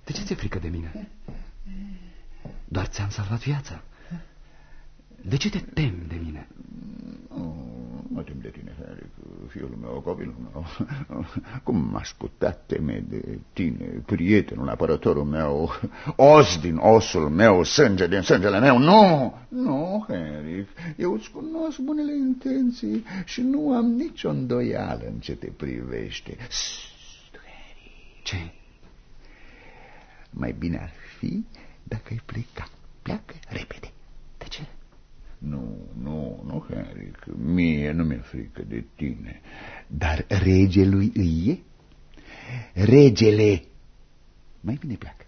De ce ți-e frică de mine? Doar ți-am salvat viața. De ce te temi de mine? Nu, mă tem de tine, Henric, fiul meu, copilul meu. Cum m-aș putea teme de tine, prietenul, apărătorul meu, os din osul meu, sânge din sângele meu? Nu, nu, Henric, eu îți cunosc bunele intenții și nu am nicio îndoială în ce te privește. Sst, Henric. Ce? Mai bine ar fi dacă ai pleca. Pleacă repede. De ce? Nu, nu, nu, Henric, mie nu mi-e frică de tine, dar regelui îi e? Regele, mai bine pleacă.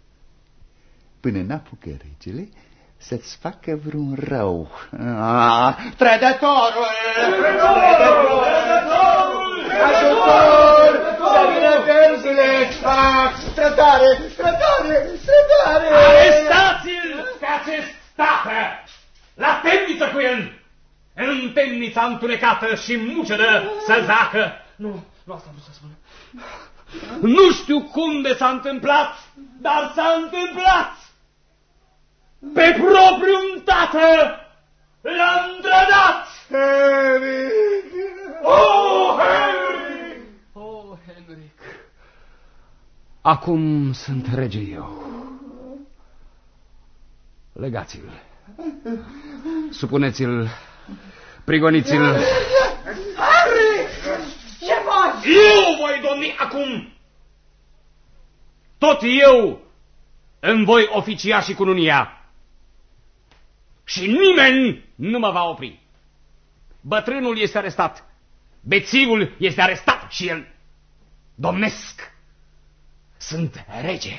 Până n-apucă regele, să-ți facă vreun rău. Ah, trădătorul! Ajutor! Să vină verzile! Ah, trădare, trădare, trădare! Arestați-l pe acest tată! La temniță cu el! În temnița întunecată și mucedă să zacă! Nu, nu asta nu să spun. Nu știu cum de s-a întâmplat, dar s-a întâmplat! Pe propriul tată l-a îndrădat! Henry! Oh, Henry! Oh, Henric! Acum sunt rege eu. Legați-l. Supuneți-l. Prigoniți-l. Harry! Ce faci? Eu voi domni acum! Tot eu îmi voi oficia și cununia. Și nimeni nu mă va opri. Bătrânul este arestat. Bețivul este arestat și el domnesc. Sunt rege.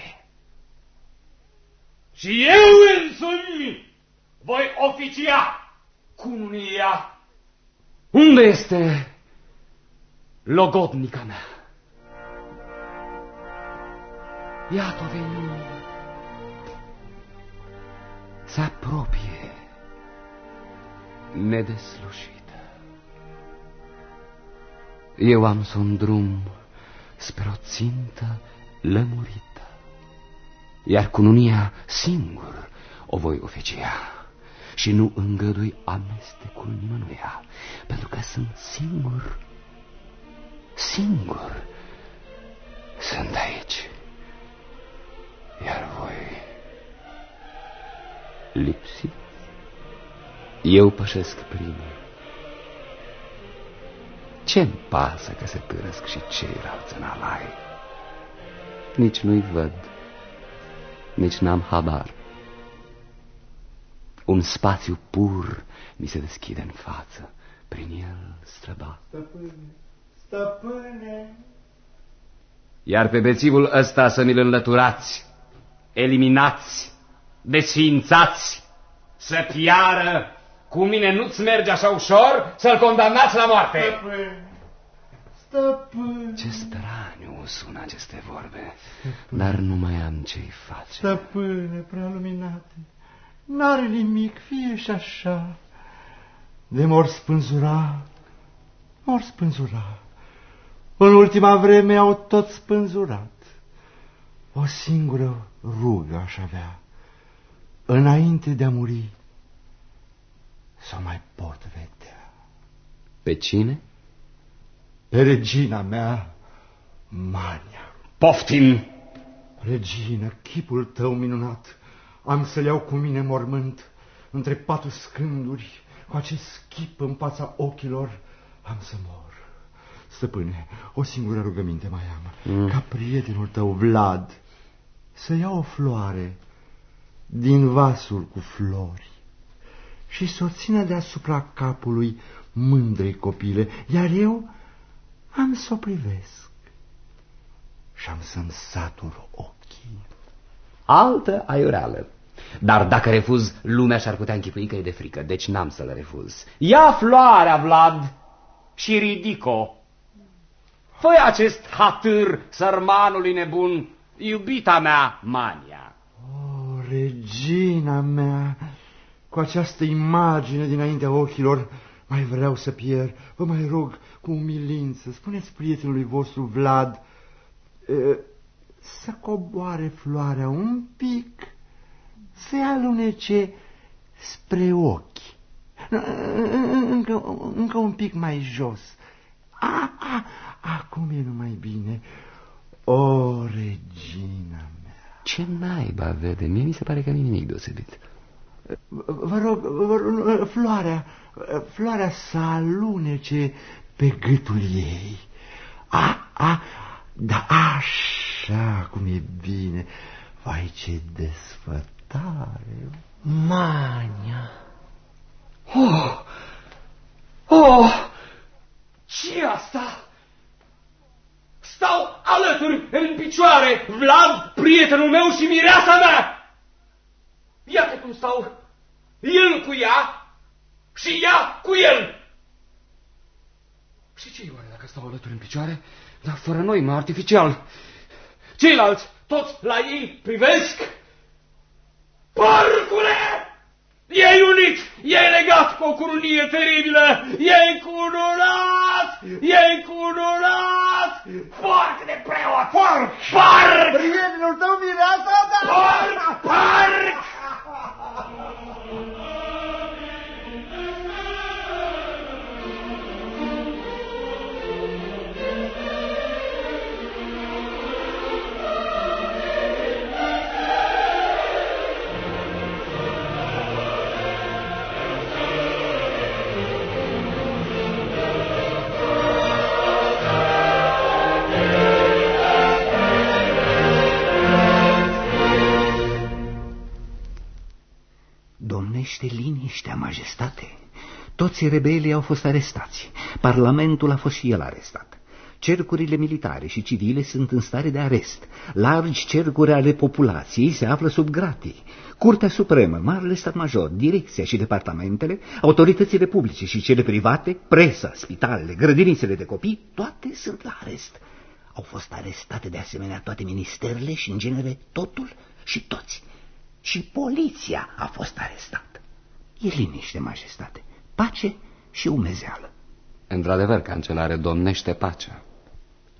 Și eu însumi voi oficia cununia. Unde este logodnica mea? Iată-o venind. Se apropie nedeslușită. Eu am să un drum spre o țintă lămurită, iar cununia singur o voi oficia și nu îngădui amestecul nimănuia, pentru că sunt singur, singur sunt aici, iar voi lipsi. Eu pășesc primul. Ce-mi pasă că se părăsc și ceilalți în alai? Nici nu-i văd, nici n-am habar. Un spațiu pur mi se deschide în față, prin el străbat. Stăpâne, stăpâne! Iar pe bețivul ăsta să mi-l înlăturați, eliminați, desfințați, să piară, cu mine nu-ți merge așa ușor să-l condamnați la moarte. Stăpâne, stăpâne! Ce straniu sună aceste vorbe, dar nu mai am ce-i face. Stăpâne prea luminate, n-are nimic, fie și așa. De mor spânzura, mor spânzura. În ultima vreme au tot spânzurat. O singură rugă aș avea, înainte de a muri, să o mai pot vedea. Pe cine? Pe regina mea, Mania. Poftim! Regină, chipul tău minunat, am să-l iau cu mine mormânt, între patru scânduri, cu acest chip în fața ochilor, am să mor. Stăpâne, o singură rugăminte mai am, mm. ca prietenul tău, Vlad, să ia o floare din vasul cu flori și să o țină deasupra capului mândrei copile, iar eu am să o privesc și am să-mi satur ochii. Altă aiureală. Dar dacă refuz, lumea și-ar putea închipui că e de frică, deci n-am să-l refuz. Ia floarea, Vlad, și ridico. Fă acest hatâr sărmanului nebun, iubita mea, Mania. O, regina mea, cu această imagine dinaintea ochilor, mai vreau să pierd. Vă mai rog, cu umilință, spuneți prietenului vostru Vlad să coboare floarea un pic, să alunece spre ochi. Încă, încă un pic mai jos. A, a, acum e numai bine. O, regina mea. Ce naiba vede? Mie mi se pare că nu nimic deosebit. Vă rog, vă rog, floarea, floarea să alunece pe gâtul ei. A, a, da așa cum e bine. Vai, ce desfătare. Mania. Oh! Oh! ce asta? Stau alături în picioare, Vlad, prietenul meu și mireasa mea! Iată cum stau el cu ea și ea cu el. Și ce oare dacă stau alături în picioare, dar fără noi, mă, artificial? Ceilalți, toți la ei privesc. Parcule! E unit, e legat cu o curunie teribilă, e încununat, e încununat! Porc de preot! Porc! Parc! Prietenul tău mireasa, da? Parc! Parc! Domnește liniștea, majestate. Toți rebelii au fost arestați. Parlamentul a fost și el arestat. Cercurile militare și civile sunt în stare de arest. Largi cercuri ale populației se află sub gratii. Curtea Supremă, Marele Stat Major, Direcția și departamentele, autoritățile publice și cele private, presa, spitalele, grădinițele de copii, toate sunt la arest. Au fost arestate de asemenea toate ministerele și, în genere, totul și toți. Și poliția a fost arestată. E liniște, majestate, pace și umezeală. Într-adevăr, cancelare, domnește pacea.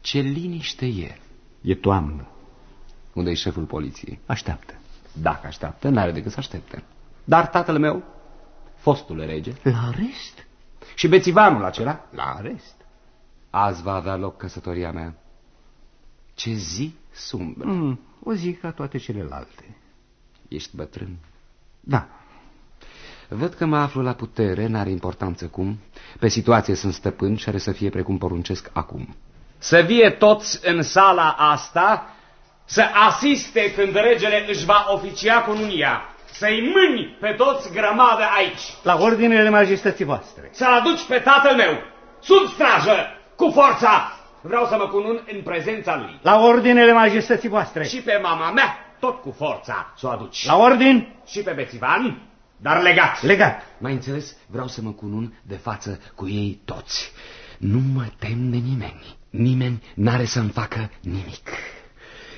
Ce liniște e. E toamnă. unde e șeful poliției? Așteaptă. Dacă așteaptă, n-are decât să aștepte. Dar tatăl meu, fostul rege... La arest? Și bețivanul acela? La arest. Azi va avea loc căsătoria mea. Ce zi sumbră. Mm, o zi ca toate celelalte. Ești bătrân? Da. Văd că mă aflu la putere, n-are importanță cum. Pe situație sunt stăpân și are să fie precum poruncesc acum. Să vie toți în sala asta să asiste când regele își va oficia cununia. Să-i mâni pe toți grămadă aici. La ordinele majestății voastre. Să-l aduci pe tatăl meu, sub strajă, cu forța. Vreau să mă cunun în prezența lui. La ordinele majestății voastre. Și pe mama mea, tot cu forța, să o aduci. La ordin. Și pe bețivan, dar legat. Legat. Mai înțeles? Vreau să mă cunun de față cu ei toți. Nu mă tem de nimeni. Nimeni n-are să-mi facă nimic.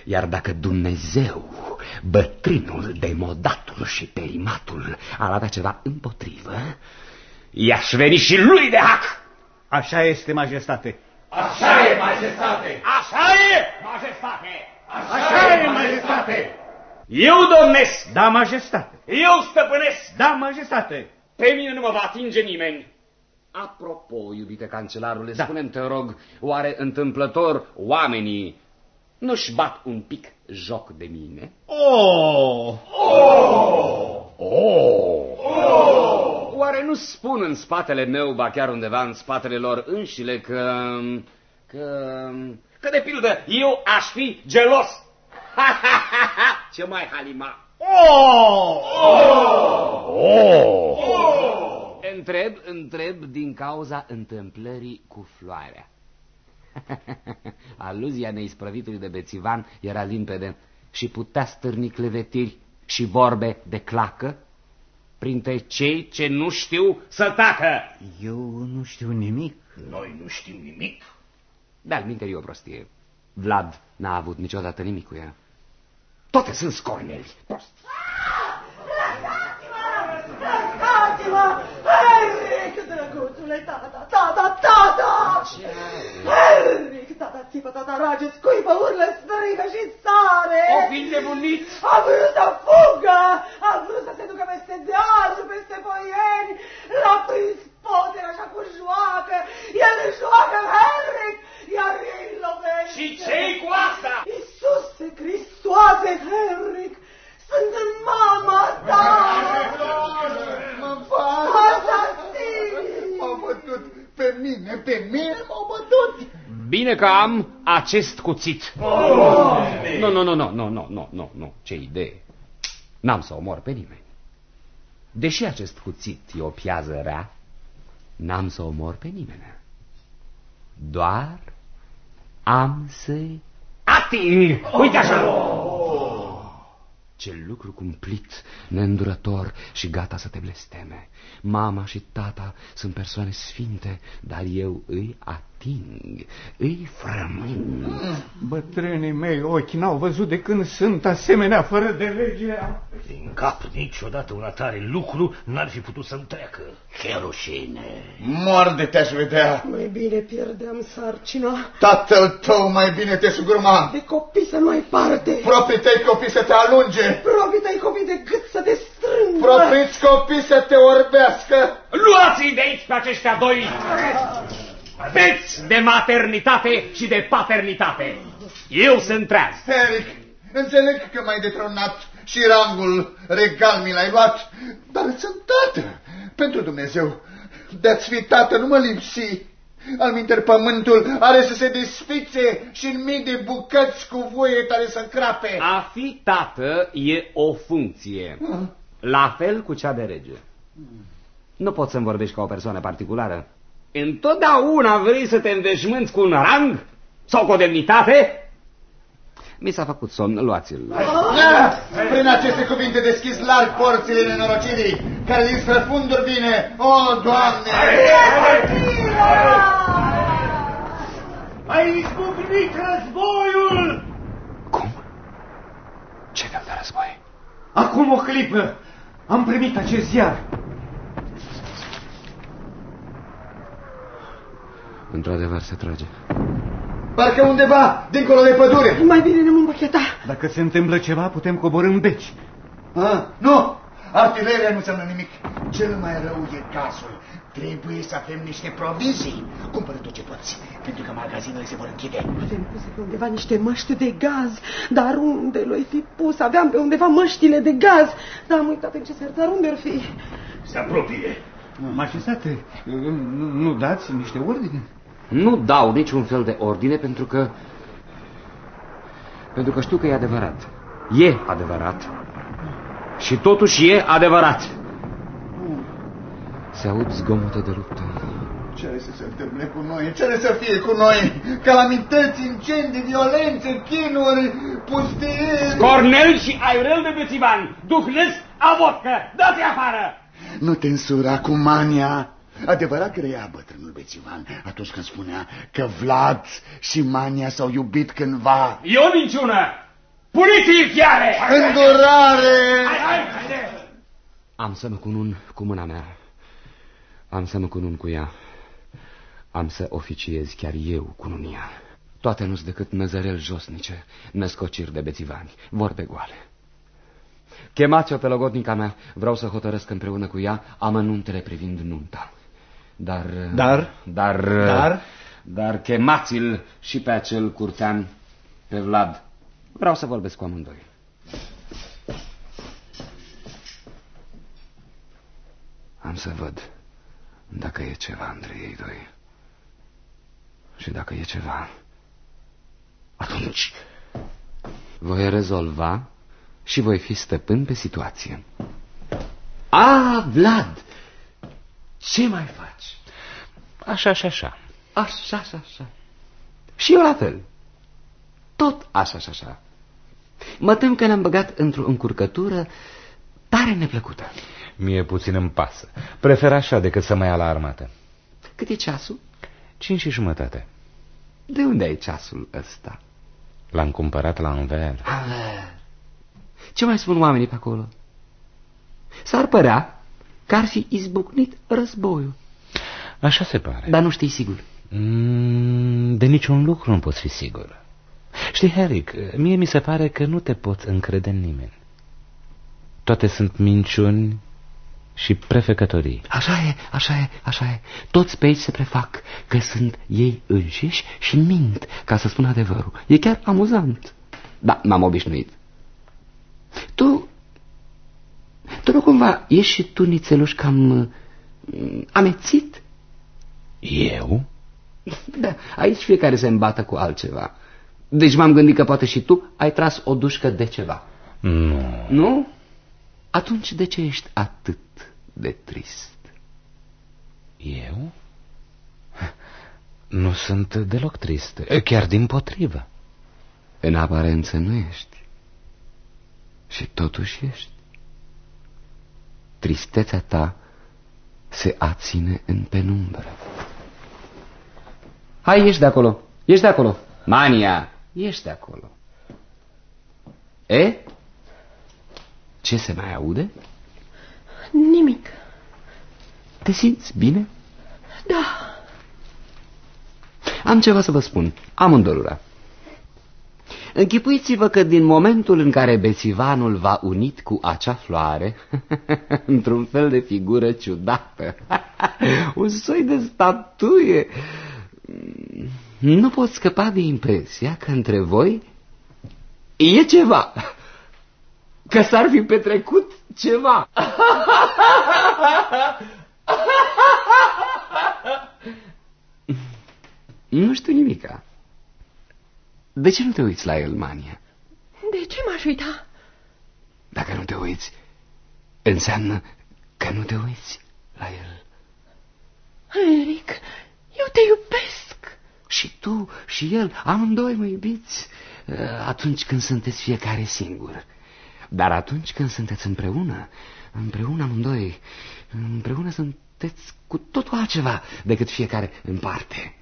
Iar dacă Dumnezeu, bătrânul, demodatul și perimatul, ar avea ceva împotrivă, i-aș veni și lui de hac. Așa este, majestate. Așa e, majestate! Așa e, majestate! Așa e, majestate! Eu domnesc! Da, majestate! Eu stăpânesc! Da, majestate! Pe mine nu mă va atinge nimeni! Apropo, iubite cancelarule, Da. spune-mi, te rog, oare întâmplător oamenii nu-și bat un pic joc de mine? Oh! Oh! Oare nu spun în spatele meu, ba chiar undeva în spatele lor înșile, că... că... Că de pildă eu aș fi gelos. Ce mai halima? Oh! Oh! Întreb, întreb din cauza întâmplării cu floarea. Aluzia neisprăvitului de bețivan era limpede și putea stârni clevetiri și vorbe de clacă Printre cei ce nu știu să tacă. Eu nu știu nimic. Noi nu știm nimic. De-al minte e o prostie. Vlad n-a avut niciodată nimic cu ea. Toate sunt scorneli. Prost. Lăsați-mă! Henric, drăguțule, tata, tata, tata! Henric, tata țipă, tata roage, scuipă, urlă, strigă și sare! O fi nebunit! A vrut să fugă! A vrut să se ducă peste dealuri, peste boieri! L-a prins Potter așa cu joacă, el joacă Henric, iar ei lovesc. Și ce-i cu asta? Iisuse Hristoase, Henric, sunt în mama ta! Mă fac! Asasinii! M-au bătut pe mine, pe mine m-au bătut! Bine că am acest cuțit. Nu, nu, nu, nu, nu, nu, nu, nu, ce idee. N-am să omor pe nimeni. Deși acest cuțit e o piază rea, n-am să omor pe nimeni. Doar am să-i ating. Uite așa. Ce lucru cumplit, neîndurător și gata să te blesteme. Mama și tata sunt persoane sfinte, dar eu îi ating, îi frământ. Bătrânii mei ochi n-au văzut de când sunt asemenea fără de lege. Din cap niciodată un atare lucru n-ar fi putut să-mi treacă. Ce rușine! Mor de te-aș vedea. Mai bine pierdeam sarcina. Tatăl tău mai bine te sugurma. De copii să nu ai parte. Proprii tăi copii să te alunge. Proprii tăi copii de gât să te strângă. Propriți copii să te orbească. Luați-i de aici pe aceștia doi! Veți de maternitate și de paternitate. Eu sunt treaz. Eric, înțeleg că m-ai detronat și rangul regal mi l-ai luat, dar sunt tată. Pentru Dumnezeu, de-ați fi tată, nu mă lipsi. Al minter pământul are să se desfițe și în mii de bucăți cu voie tare să crape. A fi tată e o funcție, la fel cu cea de rege. Nu poți să-mi vorbești ca o persoană particulară. Întotdeauna vrei să te înveșmânți cu un rang sau cu o demnitate? Mi s-a făcut somn, luați-l. Ah, Prin aceste cuvinte deschis larg porțile nenorocirii, care din străfunduri vine, o, Doamne! A izbucnit războiul! Ce fel de război? Acum o clipă am primit acest ziar. Într-adevăr se trage. Parcă undeva, dincolo de pădure. Mai bine ne-am îmbăchetat. Dacă se întâmplă ceva, putem coborâ în beci. Ah, nu! Artileria nu înseamnă nimic. Cel mai rău e cazul. Trebuie să avem niște provizii. Cumpără tot ce poți, pentru că magazinele se vor închide. Avem puse pe undeva niște măști de gaz, dar unde le-ai fi pus? Aveam pe undeva măștile de gaz, dar am uitat în ce sertar unde ar fi. Se apropie. Majestate, nu, nu dați niște ordine? Nu dau niciun fel de ordine pentru că... Pentru că știu că e adevărat. E adevărat. Și totuși e adevărat. Se aud zgomote de luptă. Ce are să se întâmple cu noi? Ce are să fie cu noi? Calamități, incendii, violențe, chinuri, pustii... Cornel și Aurel de Bețivan, duhnesc a vodcă, dați afară! Nu te însura cu mania. Adevărat crea bătrânul Bețivan atunci când spunea că Vlad și Mania s-au iubit cândva. E o minciună! Puniți-i chiare! Îndurare! Hai, hai, haide! Am să mă cunun cu mâna mea. Am să mă cunun cu ea. Am să oficiez chiar eu cununia. Toate nu-s decât năzărel josnice, născociri de bețivani, vorbe goale. Chemați-o pe logodnica mea, vreau să hotărăsc împreună cu ea amănuntele privind nunta. Dar... Dar? Dar... Dar? Dar chemați-l și pe acel curtean, pe Vlad. Vreau să vorbesc cu amândoi. Am să văd dacă e ceva între ei doi. Și dacă e ceva, atunci voi rezolva și voi fi stăpân pe situație. A, Vlad, ce mai faci? Așa și așa. Așa și așa. Și eu la fel. Tot așa și așa. Mă tem că ne-am băgat într-o încurcătură tare neplăcută. Mie puțin îmi pasă. Prefer așa decât să mă ia la armată. Cât e ceasul? Cinci și jumătate. De unde ai ceasul ăsta? L-am cumpărat la Anver. Anver. Ce mai spun oamenii pe acolo? S-ar părea că ar fi izbucnit războiul. Așa se pare. Dar nu știi sigur. Mm, de niciun lucru nu poți fi sigur. Știi, Herrick, mie mi se pare că nu te poți încrede în nimeni. Toate sunt minciuni și prefecătorii. Așa e, așa e, așa e. Toți pe aici se prefac că sunt ei înșiși și mint ca să spun adevărul. E chiar amuzant. Da, m-am obișnuit. Tu... Tu nu cumva ești și tu nițeluș cam uh, amețit? Eu? Da, aici fiecare se îmbată cu altceva. Deci m-am gândit că poate și tu ai tras o dușcă de ceva. Nu. Nu? Atunci de ce ești atât de trist? Eu? Nu sunt deloc trist, chiar din potrivă. În aparență nu ești. Și totuși ești. Tristețea ta se aține în penumbră. Hai, ieși de acolo, ieși de acolo. Mania, ieși de acolo. E? Ce se mai aude? Nimic. Te simți bine? Da. Am ceva să vă spun, amândorura. Închipuiți-vă că din momentul în care bețivanul va unit cu acea floare, într-un fel de figură ciudată, un soi de statuie, nu pot scăpa de impresia că între voi e ceva, că s-ar fi petrecut ceva. Nu știu nimica. De ce nu te uiți la el, Mania? De ce m-aș uita? Dacă nu te uiți, înseamnă că nu te uiți la el. Eric, eu te iubesc. Și tu și el, amândoi mă iubiți, uh, atunci când sunteți fiecare singur. Dar atunci când sunteți împreună, împreună amândoi, împreună sunteți cu totul altceva decât fiecare în parte.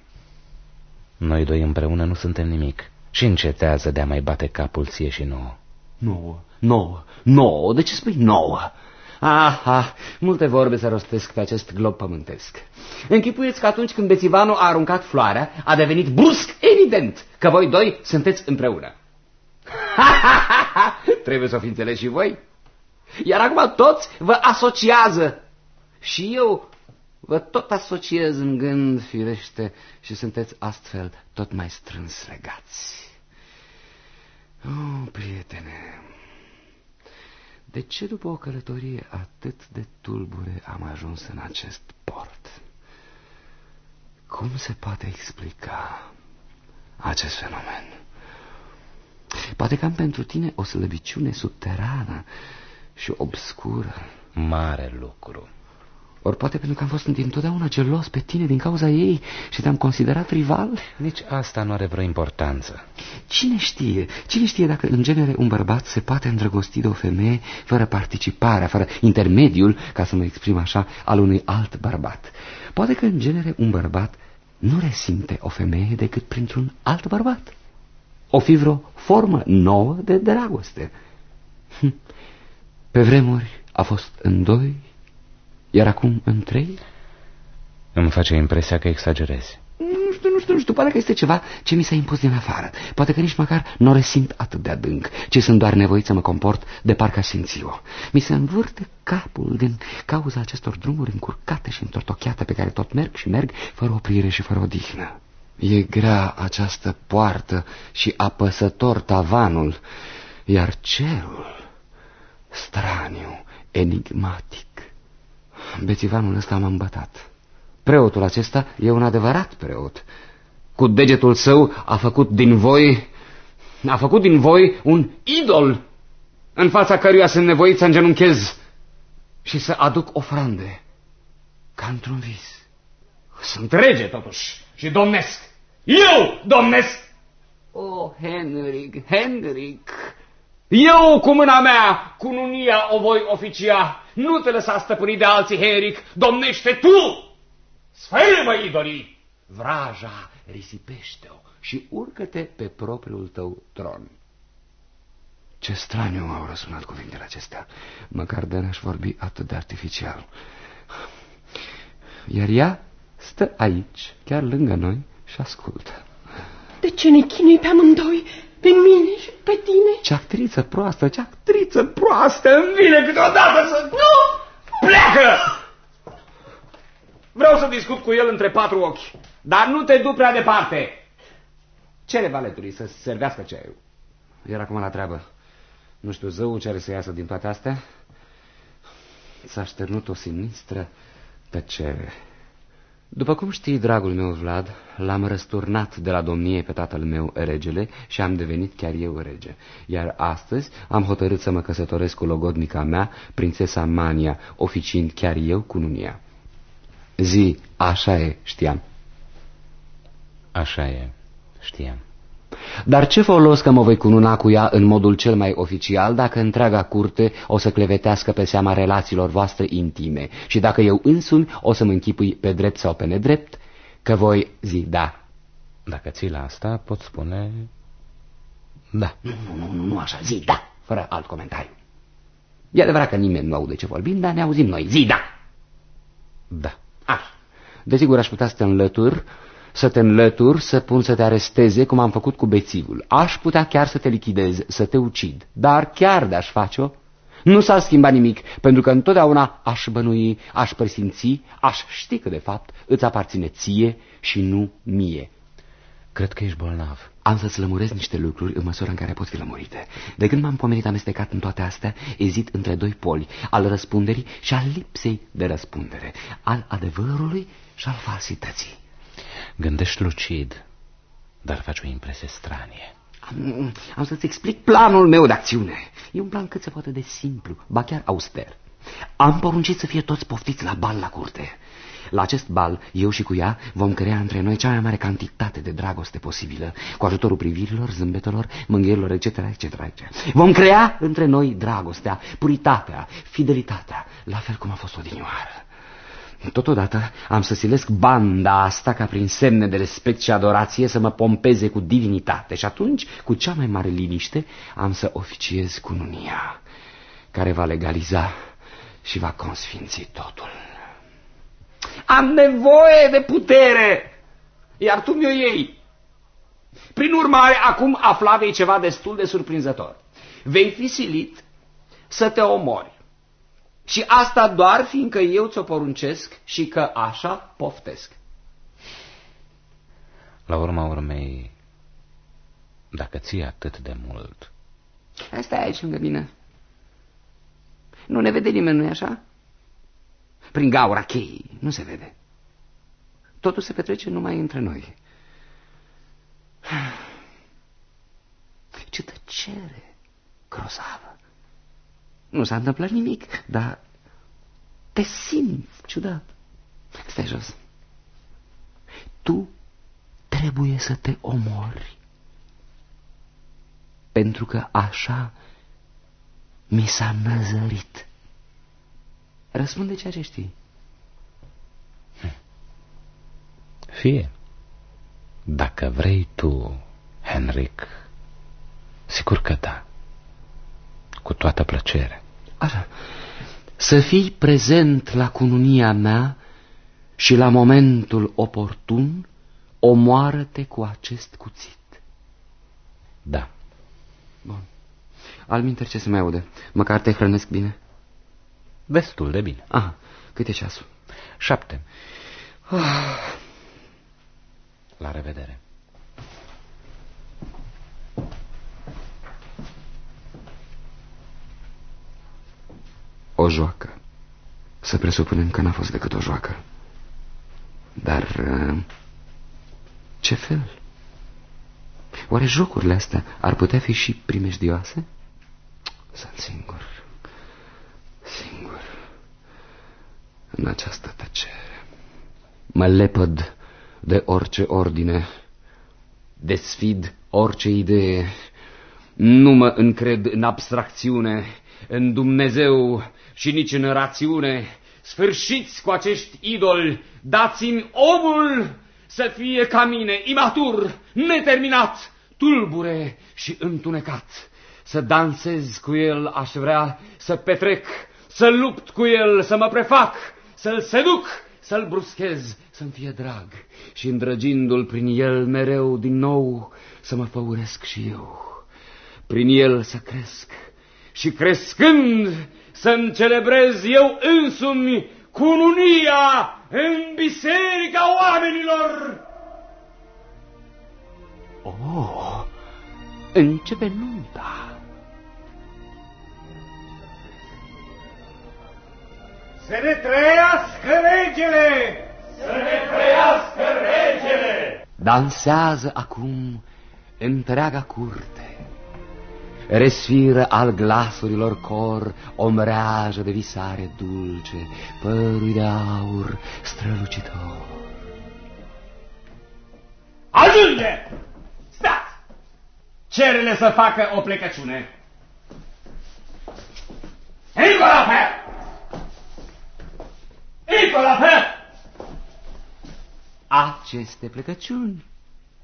Noi doi împreună nu suntem nimic și încetează de a mai bate capul ție și nouă. Nouă, nouă, nouă, de ce spui nouă? Aha, multe vorbe se rostesc pe acest glob pământesc. Închipuieți că atunci când bețivanul a aruncat floarea, a devenit brusc evident că voi doi sunteți împreună. Trebuie să o fi înțeles și voi. Iar acum toți vă asociază. Și eu vă tot asociez în gând, firește, și sunteți astfel tot mai strâns legați. Oh, prietene, de ce după o călătorie atât de tulbure am ajuns în acest port? Cum se poate explica acest fenomen? Poate că am pentru tine o slăbiciune subterană și obscură. Mare lucru. Ori poate pentru că am fost întotdeauna gelos pe tine din cauza ei și te-am considerat rival? Nici asta nu are vreo importanță. Cine știe? Cine știe dacă în genere un bărbat se poate îndrăgosti de o femeie fără participarea, fără intermediul, ca să mă exprim așa, al unui alt bărbat? Poate că în genere un bărbat nu resimte o femeie decât printr-un alt bărbat. O fi vreo formă nouă de dragoste. Hm. Pe vremuri a fost în doi iar acum în trei? Îmi face impresia că exagerezi. Nu știu, nu știu, nu știu, poate că este ceva ce mi s-a impus din afară. Poate că nici măcar nu o resimt atât de adânc, ci sunt doar nevoit să mă comport de parcă simți-o. Mi se învârte capul din cauza acestor drumuri încurcate și întortocheate pe care tot merg și merg fără oprire și fără odihnă. E grea această poartă și apăsător tavanul, iar cerul straniu, enigmatic. Bețivanul ăsta m-a îmbătat. Preotul acesta e un adevărat preot. Cu degetul său a făcut din voi... A făcut din voi un idol în fața căruia sunt nevoit să îngenunchez și să aduc ofrande, ca într-un vis. Sunt rege, totuși, și domnesc. Eu domnesc! O, oh, Henrik, Henrik, eu cu mâna mea, cu nunia o voi oficia. Nu te lăsa stăpânit de alții, Heric, domnește tu! Sfărâmă idolii! Vraja, risipește-o și urcă-te pe propriul tău tron. Ce straniu au răsunat cuvintele acestea, măcar de n-aș vorbi atât de artificial. Iar ea stă aici, chiar lângă noi, și ascultă. De ce ne chinui pe amândoi? Pe mine și pe tine? Ce actriță proastă, ce actriță proastă, îmi vine câteodată să... Nu! Pleacă! Vreau să discut cu el între patru ochi, dar nu te du prea departe. Cere valetului să servească ceaiul. Era acum la treabă. Nu știu, zău ce are să iasă din toate astea. S-a șternut o sinistră tăcere. După cum știi, dragul meu Vlad, l-am răsturnat de la domnie pe tatăl meu, regele, și am devenit chiar eu rege. Iar astăzi am hotărât să mă căsătoresc cu logodnica mea, prințesa Mania, oficiind chiar eu cu nunia. Zi, așa e, știam. Așa e, știam. Dar ce folos că mă voi cununa cu ea în modul cel mai oficial dacă întreaga curte o să clevetească pe seama relațiilor voastre intime și dacă eu însumi o să mă închipui pe drept sau pe nedrept că voi zi da. Dacă ții la asta, pot spune da. Nu, nu, nu, nu așa, zi da, fără alt comentariu. E adevărat că nimeni nu aude ce vorbim, dar ne auzim noi. Zi da! Da. Așa. Desigur aș putea să te înlătur, să te înlătur, să pun să te aresteze, cum am făcut cu bețivul. Aș putea chiar să te lichidez, să te ucid. Dar chiar de-aș face-o, nu s-ar schimba nimic, pentru că întotdeauna aș bănui, aș presimți, aș ști că de fapt îți aparține ție și nu mie. Cred că ești bolnav. Am să-ți lămuresc niște lucruri în măsura în care pot fi lămurite. De când m-am pomenit amestecat în toate astea, ezit între doi poli, al răspunderii și al lipsei de răspundere, al adevărului și al falsității. Gândești lucid, dar faci o impresie stranie. Am, am să-ți explic planul meu de acțiune. E un plan cât se poate de simplu, ba chiar auster. Am poruncit să fie toți poftiți la bal la curte. La acest bal, eu și cu ea vom crea între noi cea mai mare cantitate de dragoste posibilă, cu ajutorul privirilor, zâmbetelor, mângherilor, etc., etc., etc. Vom crea între noi dragostea, puritatea, fidelitatea, la fel cum a fost odinioară. Totodată am să silesc banda asta ca prin semne de respect și adorație să mă pompeze cu divinitate și atunci, cu cea mai mare liniște, am să oficiez cununia, care va legaliza și va consfinți totul. Am nevoie de putere, iar tu mi-o iei. Prin urmare, acum afla vei ceva destul de surprinzător. Vei fi silit să te omori. Și asta doar fiindcă eu ți-o poruncesc și că așa poftesc. La urma urmei, dacă ții atât de mult... Asta aici lângă mine. Nu ne vede nimeni, nu-i așa? Prin gaura cheii, nu se vede. Totul se petrece numai între noi. Ce tăcere grozavă. Nu s-a întâmplat nimic, dar te simți ciudat. Stai jos. Tu trebuie să te omori. Pentru că așa mi s-a năzărit. Răspunde ceea ce știi. Fie. Dacă vrei tu, Henrik, sigur că da. Cu toată plăcere. Așa. Să fii prezent la cununia mea și la momentul oportun omoară-te cu acest cuțit. Da. Bun. Alminter ce se mai aude? Măcar te hrănesc bine? Destul de bine. Ah, cât e ceasul? Șapte. Ah. La revedere. O joacă. Să presupunem că n-a fost decât o joacă. Dar uh, ce fel? Oare jocurile astea ar putea fi și primejdioase? Sunt singur, singur, în această tăcere. Mă lepăd de orice ordine, desfid orice idee, nu mă încred în abstracțiune, în Dumnezeu și nici în rațiune. Sfârșiți cu acești idoli, dați-mi omul să fie ca mine, imatur, neterminat, tulbure și întunecat. Să dansez cu el aș vrea, să petrec, să lupt cu el, să mă prefac, să-l seduc, să-l bruschez, să-mi fie drag și îndrăgindu-l prin el mereu din nou să mă făuresc și eu. Prin el să cresc și crescând să-mi celebrez eu însumi cununia în biserica oamenilor. Oh, începe nunta. Să ne trăiască regele! Să ne trăiască regele! Dansează acum întreaga curte. Resfiră al glasurilor cor o mreajă de visare dulce, părul de aur strălucitor. Ajunge! Stați! Cerele să facă o plecăciune. Încă la fel! Încă la fel! Aceste plecăciuni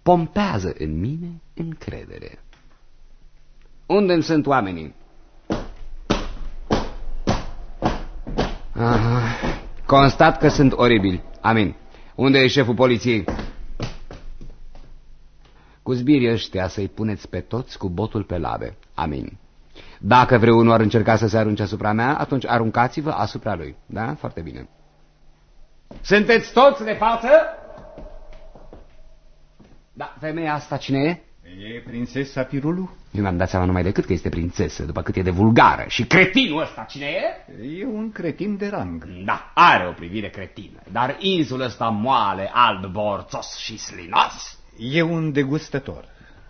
pompează în mine încredere. Unde sunt oamenii? Aha. Constat că sunt oribili. Amin. Unde e șeful poliției? Cu zbirii ăștia să-i puneți pe toți cu botul pe labe. Amin. Dacă vreunul ar încerca să se arunce asupra mea, atunci aruncați-vă asupra lui. Da? Foarte bine. Sunteți toți de față? Da, femeia asta cine e? E prințesa Pirulu? Eu mi-am dat seama numai decât că este prințesă, după cât e de vulgară. Și cretinul ăsta cine e? E un cretin de rang. Da, are o privire cretină, dar insul ăsta moale, alb, borțos și slinos... E un degustător.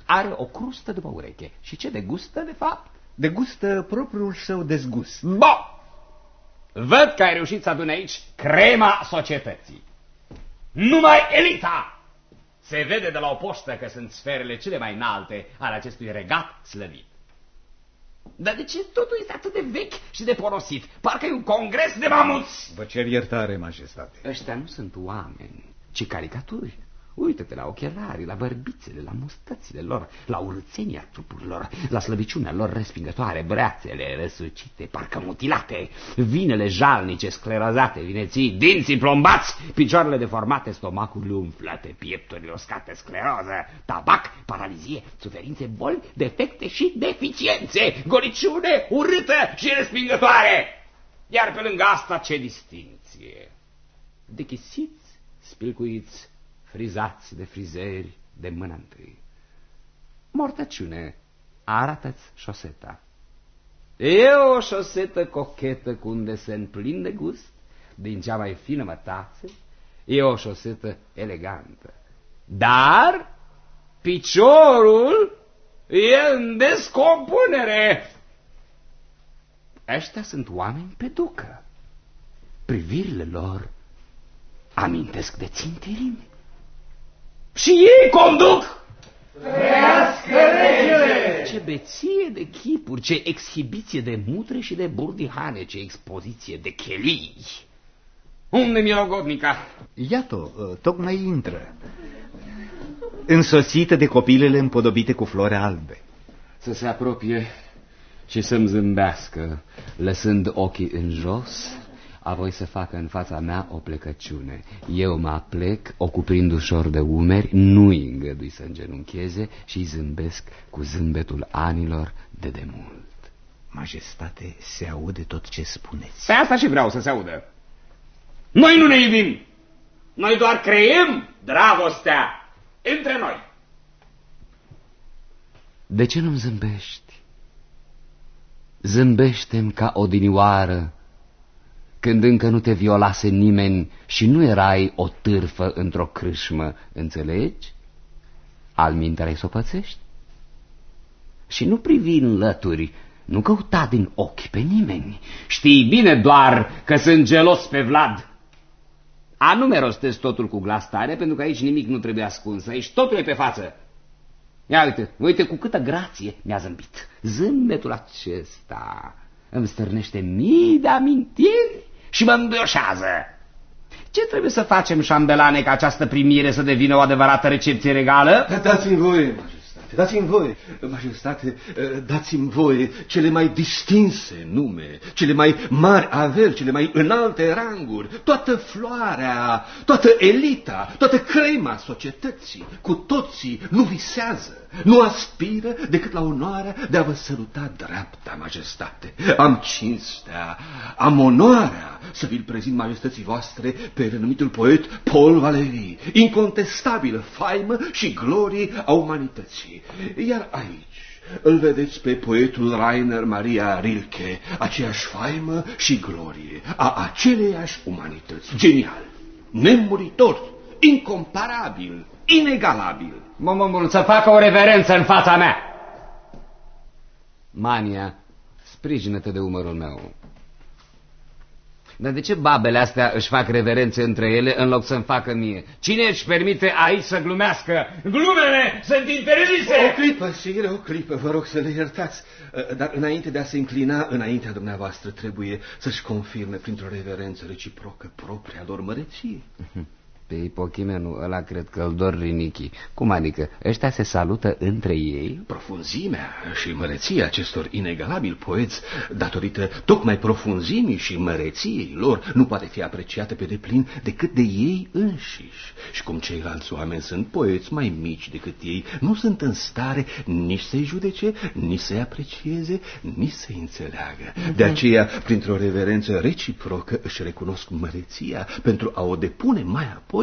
Are o crustă după ureche. Și ce degustă, de fapt? Degustă propriul său dezgust. Bo! Văd că ai reușit să aduni aici crema societății. Numai elita! Se vede de la o poștă că sunt sferele cele mai înalte ale acestui regat slăvit. Dar de ce totul este atât de vechi și de porosit? Parcă e un congres de mamuți! Vă cer iertare, majestate. Ăștia nu sunt oameni, ci caricaturi. Uită-te la ochelari, la bărbițele, la mustățile lor, la urțenia trupurilor, la slăbiciunea lor respingătoare, brațele răsucite, parcă mutilate, vinele jalnice, sclerozate, vineții, dinții plombați, picioarele deformate, stomacul umflate, piepturile oscate, scleroză, tabac, paralizie, suferințe, boli, defecte și deficiențe, goliciune urâtă și respingătoare. Iar pe lângă asta ce distinție? Dechisiți, spilcuiți, frizați de frizeri de mâna întâi. Mortăciune, arată-ți șoseta. E o șosetă cochetă cu un desen plin de gust, din cea mai fină mătață, e o șosetă elegantă. Dar piciorul e în descompunere. Ăștia sunt oameni pe ducă. Privirile lor amintesc de țintirimi și ei conduc. Trăiască regele! Ce beție de chipuri, ce exhibiție de mutre și de burdihane, ce expoziție de chelii. Unde mi logodnica? Iată, uh, tocmai intră. Însoțită de copilele împodobite cu flori albe. Să se apropie și să-mi zâmbească, lăsând ochii în jos apoi să facă în fața mea o plecăciune. Eu mă plec, o cuprind ușor de umeri, nu-i îngădui să îngenuncheze și îi zâmbesc cu zâmbetul anilor de demult. Majestate, se aude tot ce spuneți. Pe asta și vreau să se audă. Noi nu ne iubim. Noi doar creăm dragostea între noi. De ce nu-mi zâmbești? Zâmbește-mi ca odinioară când încă nu te violase nimeni și nu erai o târfă într-o crâșmă, înțelegi? Al minterei să o pățești? Și nu privi în lături, nu căuta din ochi pe nimeni. Știi bine doar că sunt gelos pe Vlad. Anume rostesc totul cu glas tare, pentru că aici nimic nu trebuie ascuns, aici totul e pe față. Ia uite, uite cu câtă grație mi-a zâmbit. Zâmbetul acesta îmi stârnește mii de amintiri și mă îndoșează. Ce trebuie să facem, șambelane, ca această primire să devină o adevărată recepție regală? Dați-mi voie, majestate, dați-mi voie, majestate, dați-mi voie cele mai distinse nume, cele mai mari averi, cele mai înalte ranguri, toată floarea, toată elita, toată crema societății, cu toții nu visează nu aspiră decât la onoarea de a vă săruta dreapta majestate. Am cinstea, am onoarea să vi-l prezint majestății voastre pe renumitul poet Paul Valéry, incontestabilă faimă și glorie a umanității. Iar aici, îl vedeți pe poetul Rainer Maria Rilke, aceeași faimă și glorie a aceleiași umanități. Genial, nemuritor, incomparabil, inegalabil. Mă să facă o reverență în fața mea. Mania, sprijină-te de umărul meu. Dar de ce babele astea își fac reverențe între ele în loc să-mi facă mie? Cine își permite aici să glumească? Glumele sunt interzise! O clipă, sire, o clipă, vă rog să le iertați. Uh, Dar înainte de a se înclina înaintea dumneavoastră, trebuie să-și confirme printr-o reverență reciprocă propria lor măreție. Pe ipochimenul ăla cred că îl dor rinichi. Cum adică? Ăștia se salută între ei? Profunzimea și măreția acestor inegalabili poeți, datorită tocmai profunzimii și măreției lor, nu poate fi apreciată pe deplin decât de ei înșiși. Și cum ceilalți oameni sunt poeți mai mici decât ei, nu sunt în stare nici să-i judece, nici să-i aprecieze, nici să-i înțeleagă. De aceea, printr-o reverență reciprocă, își recunosc măreția pentru a o depune mai apoi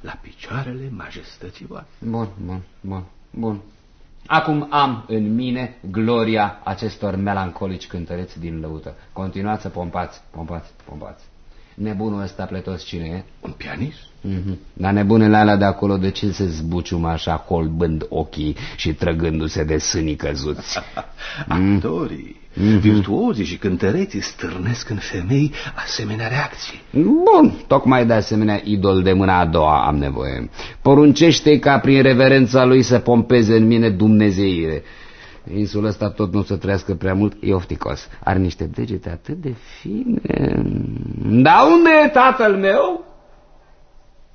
la picioarele majestății voastre. Bun, bun, bun, bun. Acum am în mine gloria acestor melancolici cântăreți din lăută. Continuați să pompați, pompați, pompați. Nebunul ăsta pletos cine e? Un pianist? Mm-hmm. Dar nebunele alea de acolo de ce se zbuciumă așa colbând ochii și trăgându-se de sânii căzuți? Actorii, mm-hmm. virtuozii și cântăreții stârnesc în femei asemenea reacții. Bun, tocmai de asemenea idol de mâna a doua am nevoie. Poruncește ca prin reverența lui să pompeze în mine dumnezeire. Insul ăsta tot nu să trăiască prea mult, e ofticos. Are niște degete atât de fine. Dar unde e tatăl meu?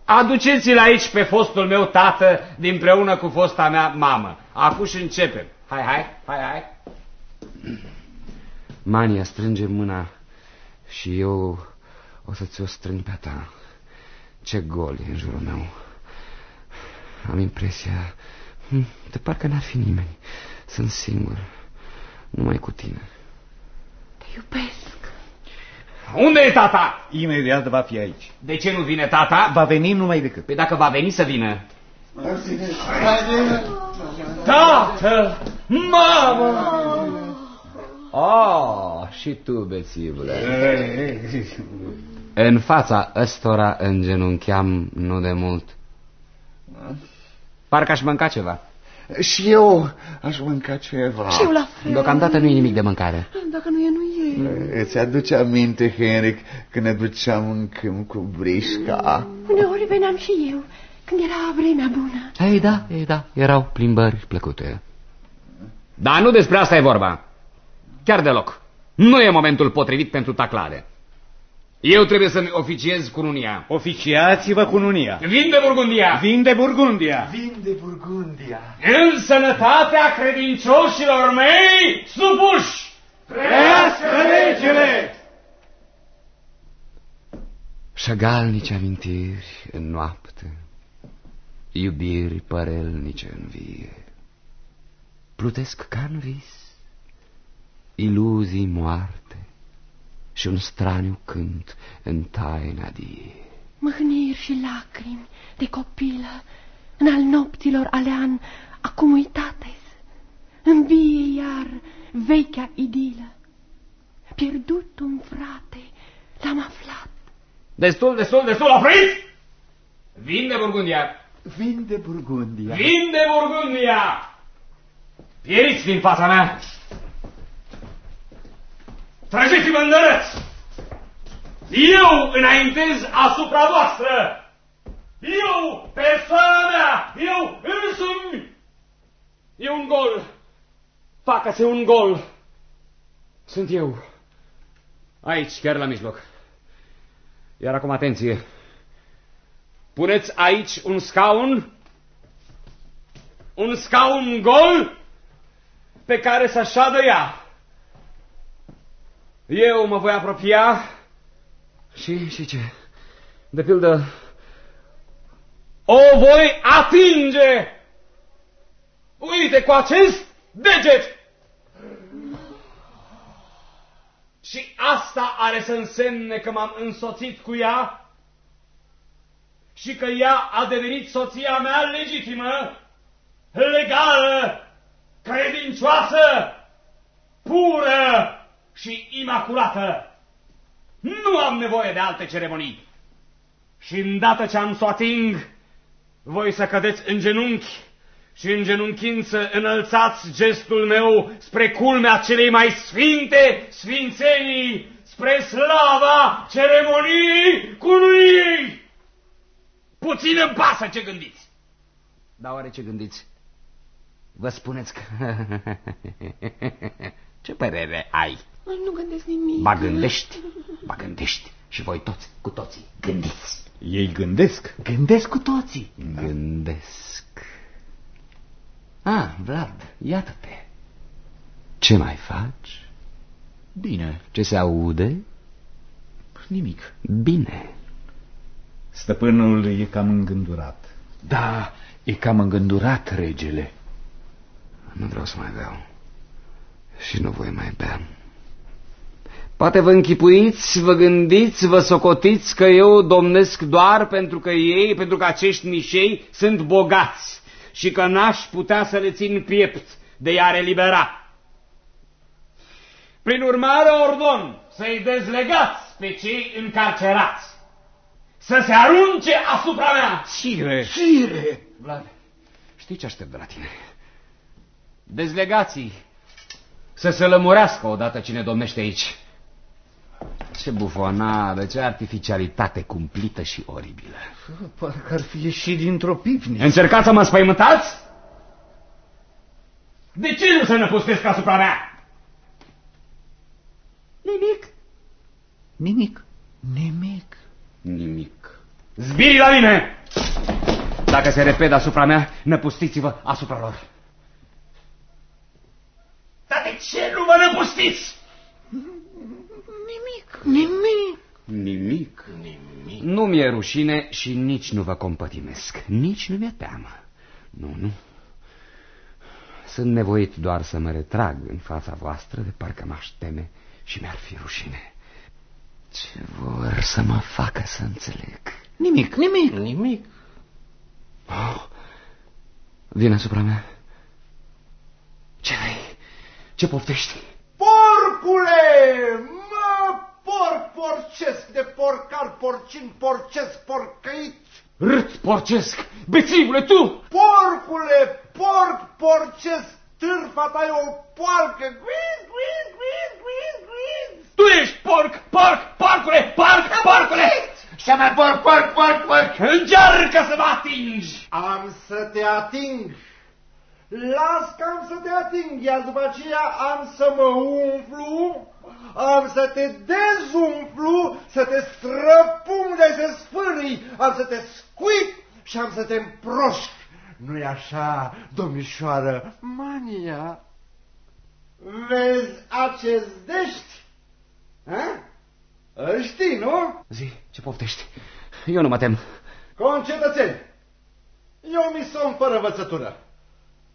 Aduceți-l aici pe fostul meu tată dinpreună cu fosta mea mamă. Acum și începem. Hai, hai, hai, hai. Mania strânge mâna și eu o să ți-o strâng pe a ta. Ce gol e în jurul meu. Am impresia hm, de parcă n-ar fi nimeni. Sunt singur, numai cu tine. Te iubesc. Unde e tata? Imediat va fi aici. De ce nu vine tata? Va veni numai decât. Păi dacă va veni să vină. Tată! Mamă! Oh, și tu, bețivule. În fața ăstora îngenuncheam nu de mult. Parcă aș mânca ceva. Și eu aș mânca ceva. Și eu la fel. Deocamdată nu e nimic de mâncare. Dacă nu e, nu e. Îți aduce aminte, Henric, când ne duceam în câmp cu brișca? Uneori veneam și eu, când era vremea bună. Ei, da, ei, da, erau plimbări plăcute. Dar nu despre asta e vorba. Chiar deloc. Nu e momentul potrivit pentru taclare. Eu trebuie să-mi oficiez cununia. Oficiați-vă cununia. Vin de Burgundia. Vin de Burgundia. Vin de Burgundia. În sănătatea credincioșilor mei supuși. Trăiască regele! Șagalnici amintiri în noapte, iubiri părelnice în vie. Plutesc ca în vis, iluzii moarte și un straniu cânt în taina die. Mâhniri și lacrimi de copilă în al nopților alean acum uitate Învie iar vechea idilă. Pierdut un frate, l-am aflat. Destul, destul, destul, opriți! Vin de Burgundia. Vin de Burgundia. Vin de Burgundia! Pieriți din fața mea! Trăgeți-vă în dărăți! Eu înaintez asupra voastră! Eu, persoana mea, eu însumi! E un gol! Facă-se un gol! Sunt eu. Aici, chiar la mijloc. Iar acum atenție. Puneți aici un scaun, un scaun gol pe care să șadă ea. Eu mă voi apropia Și, și ce? de pildă, o voi atinge. Uite, cu acest deget. Și asta are să însemne că m-am însoțit cu ea și că ea a devenit soția mea legitimă, legală, credincioasă, pură și imaculată. Nu am nevoie de alte ceremonii. Și îndată ce am să o ating, voi să cădeți în genunchi și în genunchind să înălțați gestul meu spre culmea celei mai sfinte sfințenii, spre slava ceremoniei cunuiei. Puțin îmi pasă ce gândiți. Dar oare ce gândiți? Vă spuneți că... ce părere ai? Nu gândesc nimic. Ba gândești, ba gândești. Și voi toți, cu toții, gândiți. Ei gândesc. Gândesc cu toții. Da. Gândesc. Ah, Vlad, iată-te. Ce mai faci? Bine. Ce se aude? Nimic. Bine. Stăpânul e cam îngândurat. Da, e cam îngândurat regele. Nu vreau să mai beau. Și nu voi mai bea. Poate vă închipuiți, vă gândiți, vă socotiți că eu domnesc doar pentru că ei, pentru că acești mișei sunt bogați și că n-aș putea să le țin piept de i-a relibera. Prin urmare ordon să-i dezlegați pe cei încarcerați, să se arunce asupra mea. Sire! Sire! Vlad, știi ce aștept de la tine? Dezlegații să se lămurească odată cine domnește aici. Ce bufonadă, ce artificialitate cumplită și oribilă. Parcă ar fi ieșit dintr-o pivniță. Încercați să mă spăimântați? De ce nu se năpustesc asupra mea? Nimic. Nimic. Nimic. Nimic. Zbiri la mine! Dacă se repede asupra mea, năpustiți-vă asupra lor. Dar de ce nu mă năpustiți? Nimic. Nimic. Nimic? Nimic. Nu mi-e rușine și nici nu vă compătimesc. Nici nu mi-e teamă. Nu, nu. Sunt nevoit doar să mă retrag în fața voastră de parcă m-aș teme și mi-ar fi rușine. Ce vor să mă facă să înțeleg? Nimic, nimic. Nimic. Oh, vine asupra mea. Ce vrei? Ce poftești? Porcule! Mă, porc porcesc de porcar, porcin, porcesc, porcăit. Rât porcesc! Bețivule, tu! Porcule, porc porcesc, târfa ta e o poarcă. Guiz, guiz, guiz, guiz, guiz. Tu ești porc, porc, porcule, porc, porcule! Și mai porc, porc, porc, porc. Încearcă să mă atingi! Am să te ating. Las că am să te ating, iar după aceea am să mă umflu, am să te dezumflu, să te străpung de se sfârâi, am să te scuip și am să te împroșc. Nu-i așa, domnișoară Mania? Vezi acest dești? Ha? Îl știi, nu? Zi, ce poftești? Eu nu mă tem. Concetățeni, eu mi sunt fără învățătură.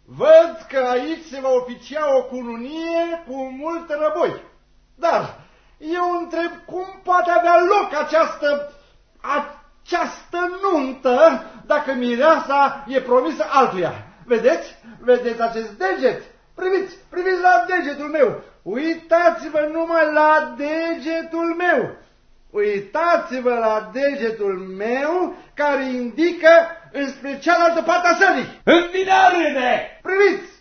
Văd că aici se va oficia o cununie cu mult răboi. Dar eu întreb cum poate avea loc această, această nuntă dacă mireasa e promisă altuia. Vedeți? Vedeți acest deget? Priviți, priviți la degetul meu. Uitați-vă numai la degetul meu. Uitați-vă la degetul meu care indică înspre cealaltă parte a sării. Învinarâne! Priviți!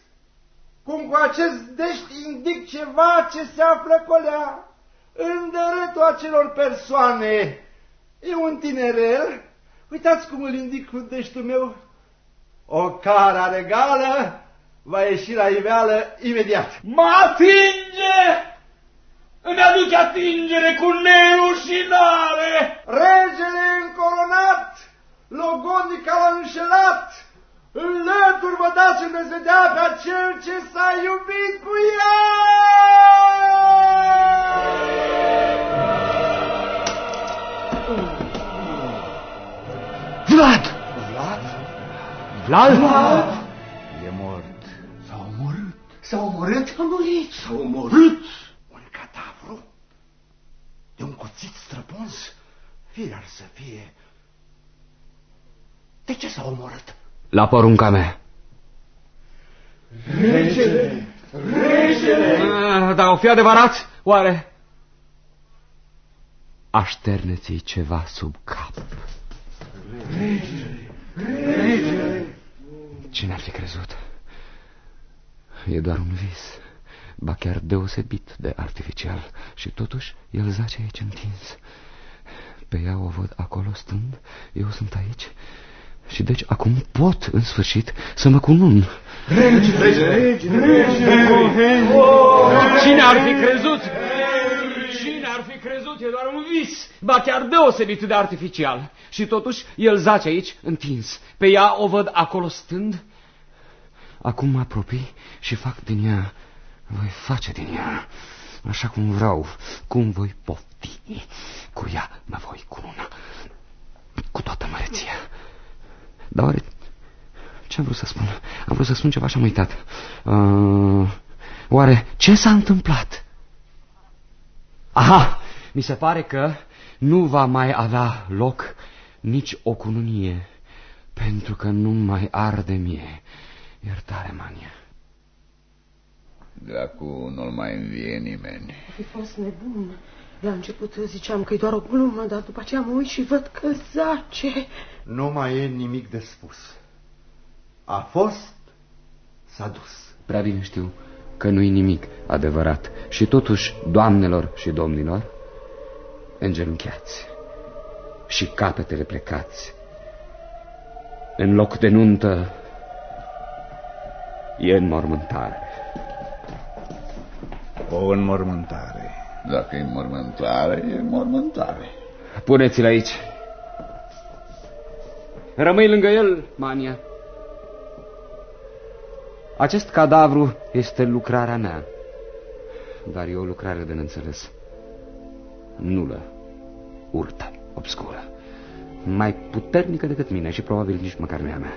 Cum cu acest dești indic ceva ce se află colea în dărătul acelor persoane. E un tinerel. Uitați cum îl indic cu deștul meu. O cara regală va ieși la iveală imediat. Mă atinge! Îmi aduce atingere cu nerușinare! Regele încoronat, logodnica l-a înșelat, înlături vă dați în veți vedea pe acel ce s-a iubit cu el! Vlad! Vlad? Vlad? Vlad? E mort. S-a omorât. S-a omorât? A murit. S-a omorât. Un cadavru de un cuțit străpuns, fie ar să fie. De ce s-a omorât? La porunca mea. Regele! Regele! Ah, dar o fi adevărat, oare? Așterneți-i ceva sub cap. Regele! Regele! Cine ar fi crezut? E doar un vis. ba chiar deosebit de artificial, și totuși el zace aici întins. Pe ea o văd acolo stând, eu sunt aici și deci acum pot, în sfârșit, să mă cunun. Regi, regi, regi, regi, Cine ar fi crezut? Cine ar fi crezut? E doar un vis, ba chiar deosebit de artificial. Și totuși el zace aici, întins. Pe ea o văd acolo stând. Acum mă apropii și fac din ea, voi face din ea, așa cum vreau, cum voi pofti. Cu ea mă voi cununa, cu toată măreția. Dar oare... Ce am vrut să spun? Am vrut să spun ceva și am uitat. Uh, oare ce s-a întâmplat? Aha! Mi se pare că nu va mai avea loc nici o cununie, pentru că nu mai arde mie. Iertare, mania. De acum nu-l mai învie nimeni. Fi fost nebun. La început ziceam că e doar o glumă, dar după aceea mă uit și văd că zace. Nu mai e nimic de spus. A fost, s-a dus. Prea bine știu că nu-i nimic adevărat. Și totuși, doamnelor și domnilor, îngenunchiați și capetele plecați. În loc de nuntă, e înmormântare. O înmormântare. Dacă e înmormântare, e înmormântare. Puneți-l aici. Rămâi lângă el, Mania. Acest cadavru este lucrarea mea, dar e o lucrare de neînțeles. Nulă, urtă, obscură, mai puternică decât mine și probabil nici măcar nu e a mea.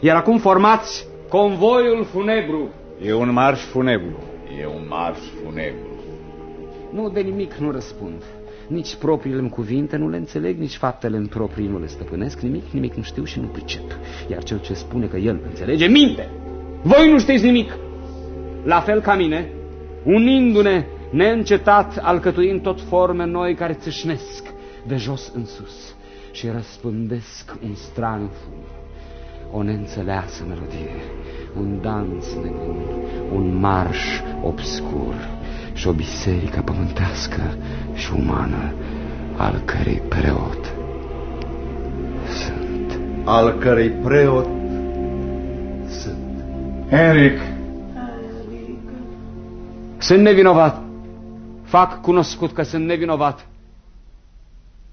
Iar acum formați convoiul funebru. E un marș funebru. E un marș funebru. Nu, de nimic nu răspund. Nici propriile îmi cuvinte nu le înțeleg, nici faptele în proprii nu le stăpânesc, nimic, nimic nu știu și nu pricep. Iar cel ce spune că el înțelege, minte! Voi nu știți nimic! La fel ca mine, unindu-ne neîncetat, alcătuind tot forme noi care țâșnesc de jos în sus și răspândesc un straniu fum, o neînțeleasă melodie, un dans nebun, un marș obscur și o biserică pământească și umană, al cărei preot sunt. Al cărei preot sunt. Henric, Sunt nevinovat. Fac cunoscut că sunt nevinovat.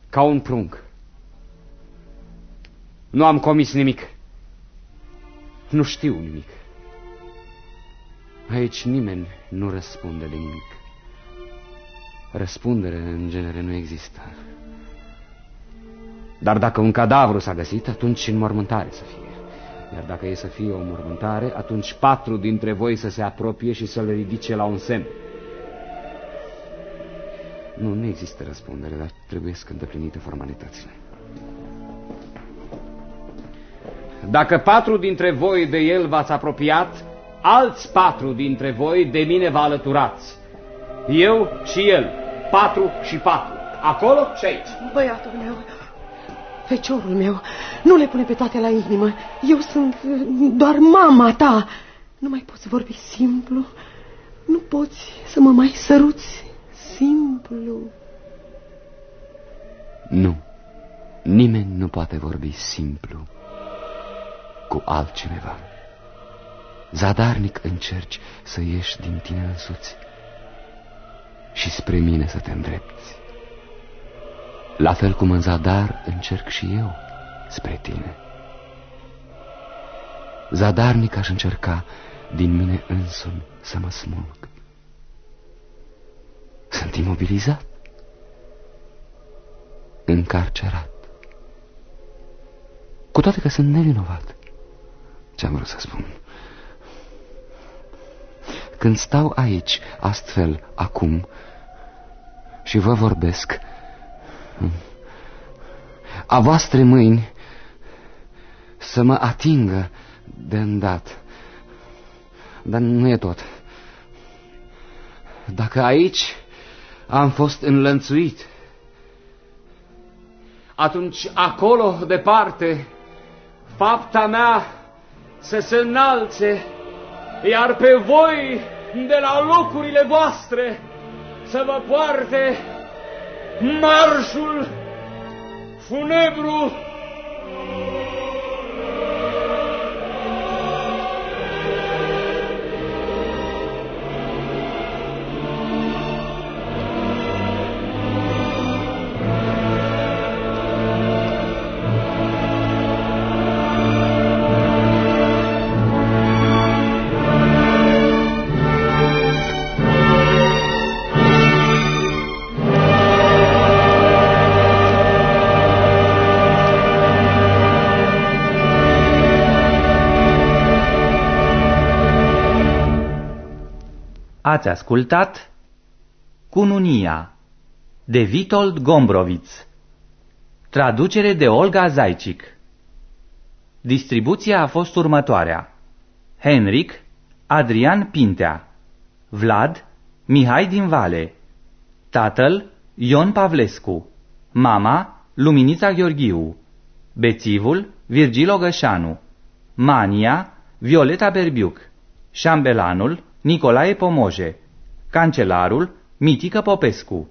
Ca un prunc. Nu am comis nimic. Nu știu nimic. Aici nimeni nu răspunde de nimic. Răspundere, în genere, nu există. Dar dacă un cadavru s-a găsit, atunci înmormântare să fie. Iar dacă e să fie o mormântare, atunci patru dintre voi să se apropie și să-l ridice la un semn. Nu, nu există răspundere, dar trebuie să îndeplinite formalitățile. Dacă patru dintre voi de el v-ați apropiat, alți patru dintre voi de mine vă alăturați. Eu și el, patru și patru. Acolo și aici. Băiatul meu, feciorul meu, nu le pune pe toate la inimă. Eu sunt uh, doar mama ta. Nu mai poți vorbi simplu. Nu poți să mă mai săruți simplu. Nu. Nimeni nu poate vorbi simplu cu altcineva. Zadarnic încerci să ieși din tine însuți și spre mine să te îndrepți. La fel cum în zadar încerc și eu spre tine. Zadarnic aș încerca din mine însumi să mă smulg. Sunt imobilizat, încarcerat. Cu toate că sunt nevinovat. Ce-am vrut să spun? Când stau aici, astfel, acum, și vă vorbesc, a voastre mâini să mă atingă de îndată. Dar nu e tot. Dacă aici am fost înlănțuit, atunci acolo, departe, fapta mea să se înalțe iar pe voi de la locurile voastre să vă poarte marșul funebru Ați ascultat Cununia de Vitold Gombroviț. Traducere de Olga Zaicic Distribuția a fost următoarea. Henric Adrian Pintea. Vlad Mihai din Vale. Tatăl Ion Pavlescu. Mama Luminița Gheorghiu. Bețivul Virgil Ogășanu. Mania Violeta Berbiuc. Șambelanul Nicolae Pomoje, Cancelarul Mitică Popescu.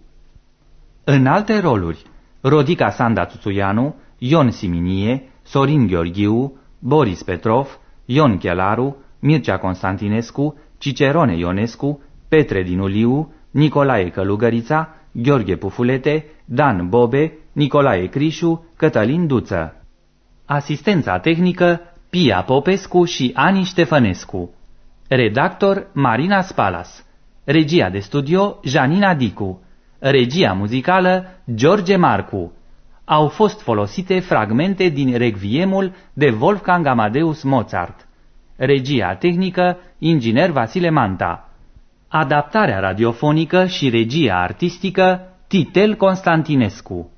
În alte roluri, Rodica Sanda Tuțuianu, Ion Siminie, Sorin Gheorghiu, Boris Petrov, Ion Chelaru, Mircea Constantinescu, Cicerone Ionescu, Petre Dinuliu, Nicolae Călugărița, Gheorghe Pufulete, Dan Bobe, Nicolae Crișu, Cătălin Duță. Asistența tehnică Pia Popescu și Ani Ștefănescu. Redactor Marina Spalas. Regia de studio Janina Dicu. Regia muzicală George Marcu. Au fost folosite fragmente din Requiemul de Wolfgang Amadeus Mozart. Regia tehnică Inginer Vasile Manta. Adaptarea radiofonică și regia artistică Titel Constantinescu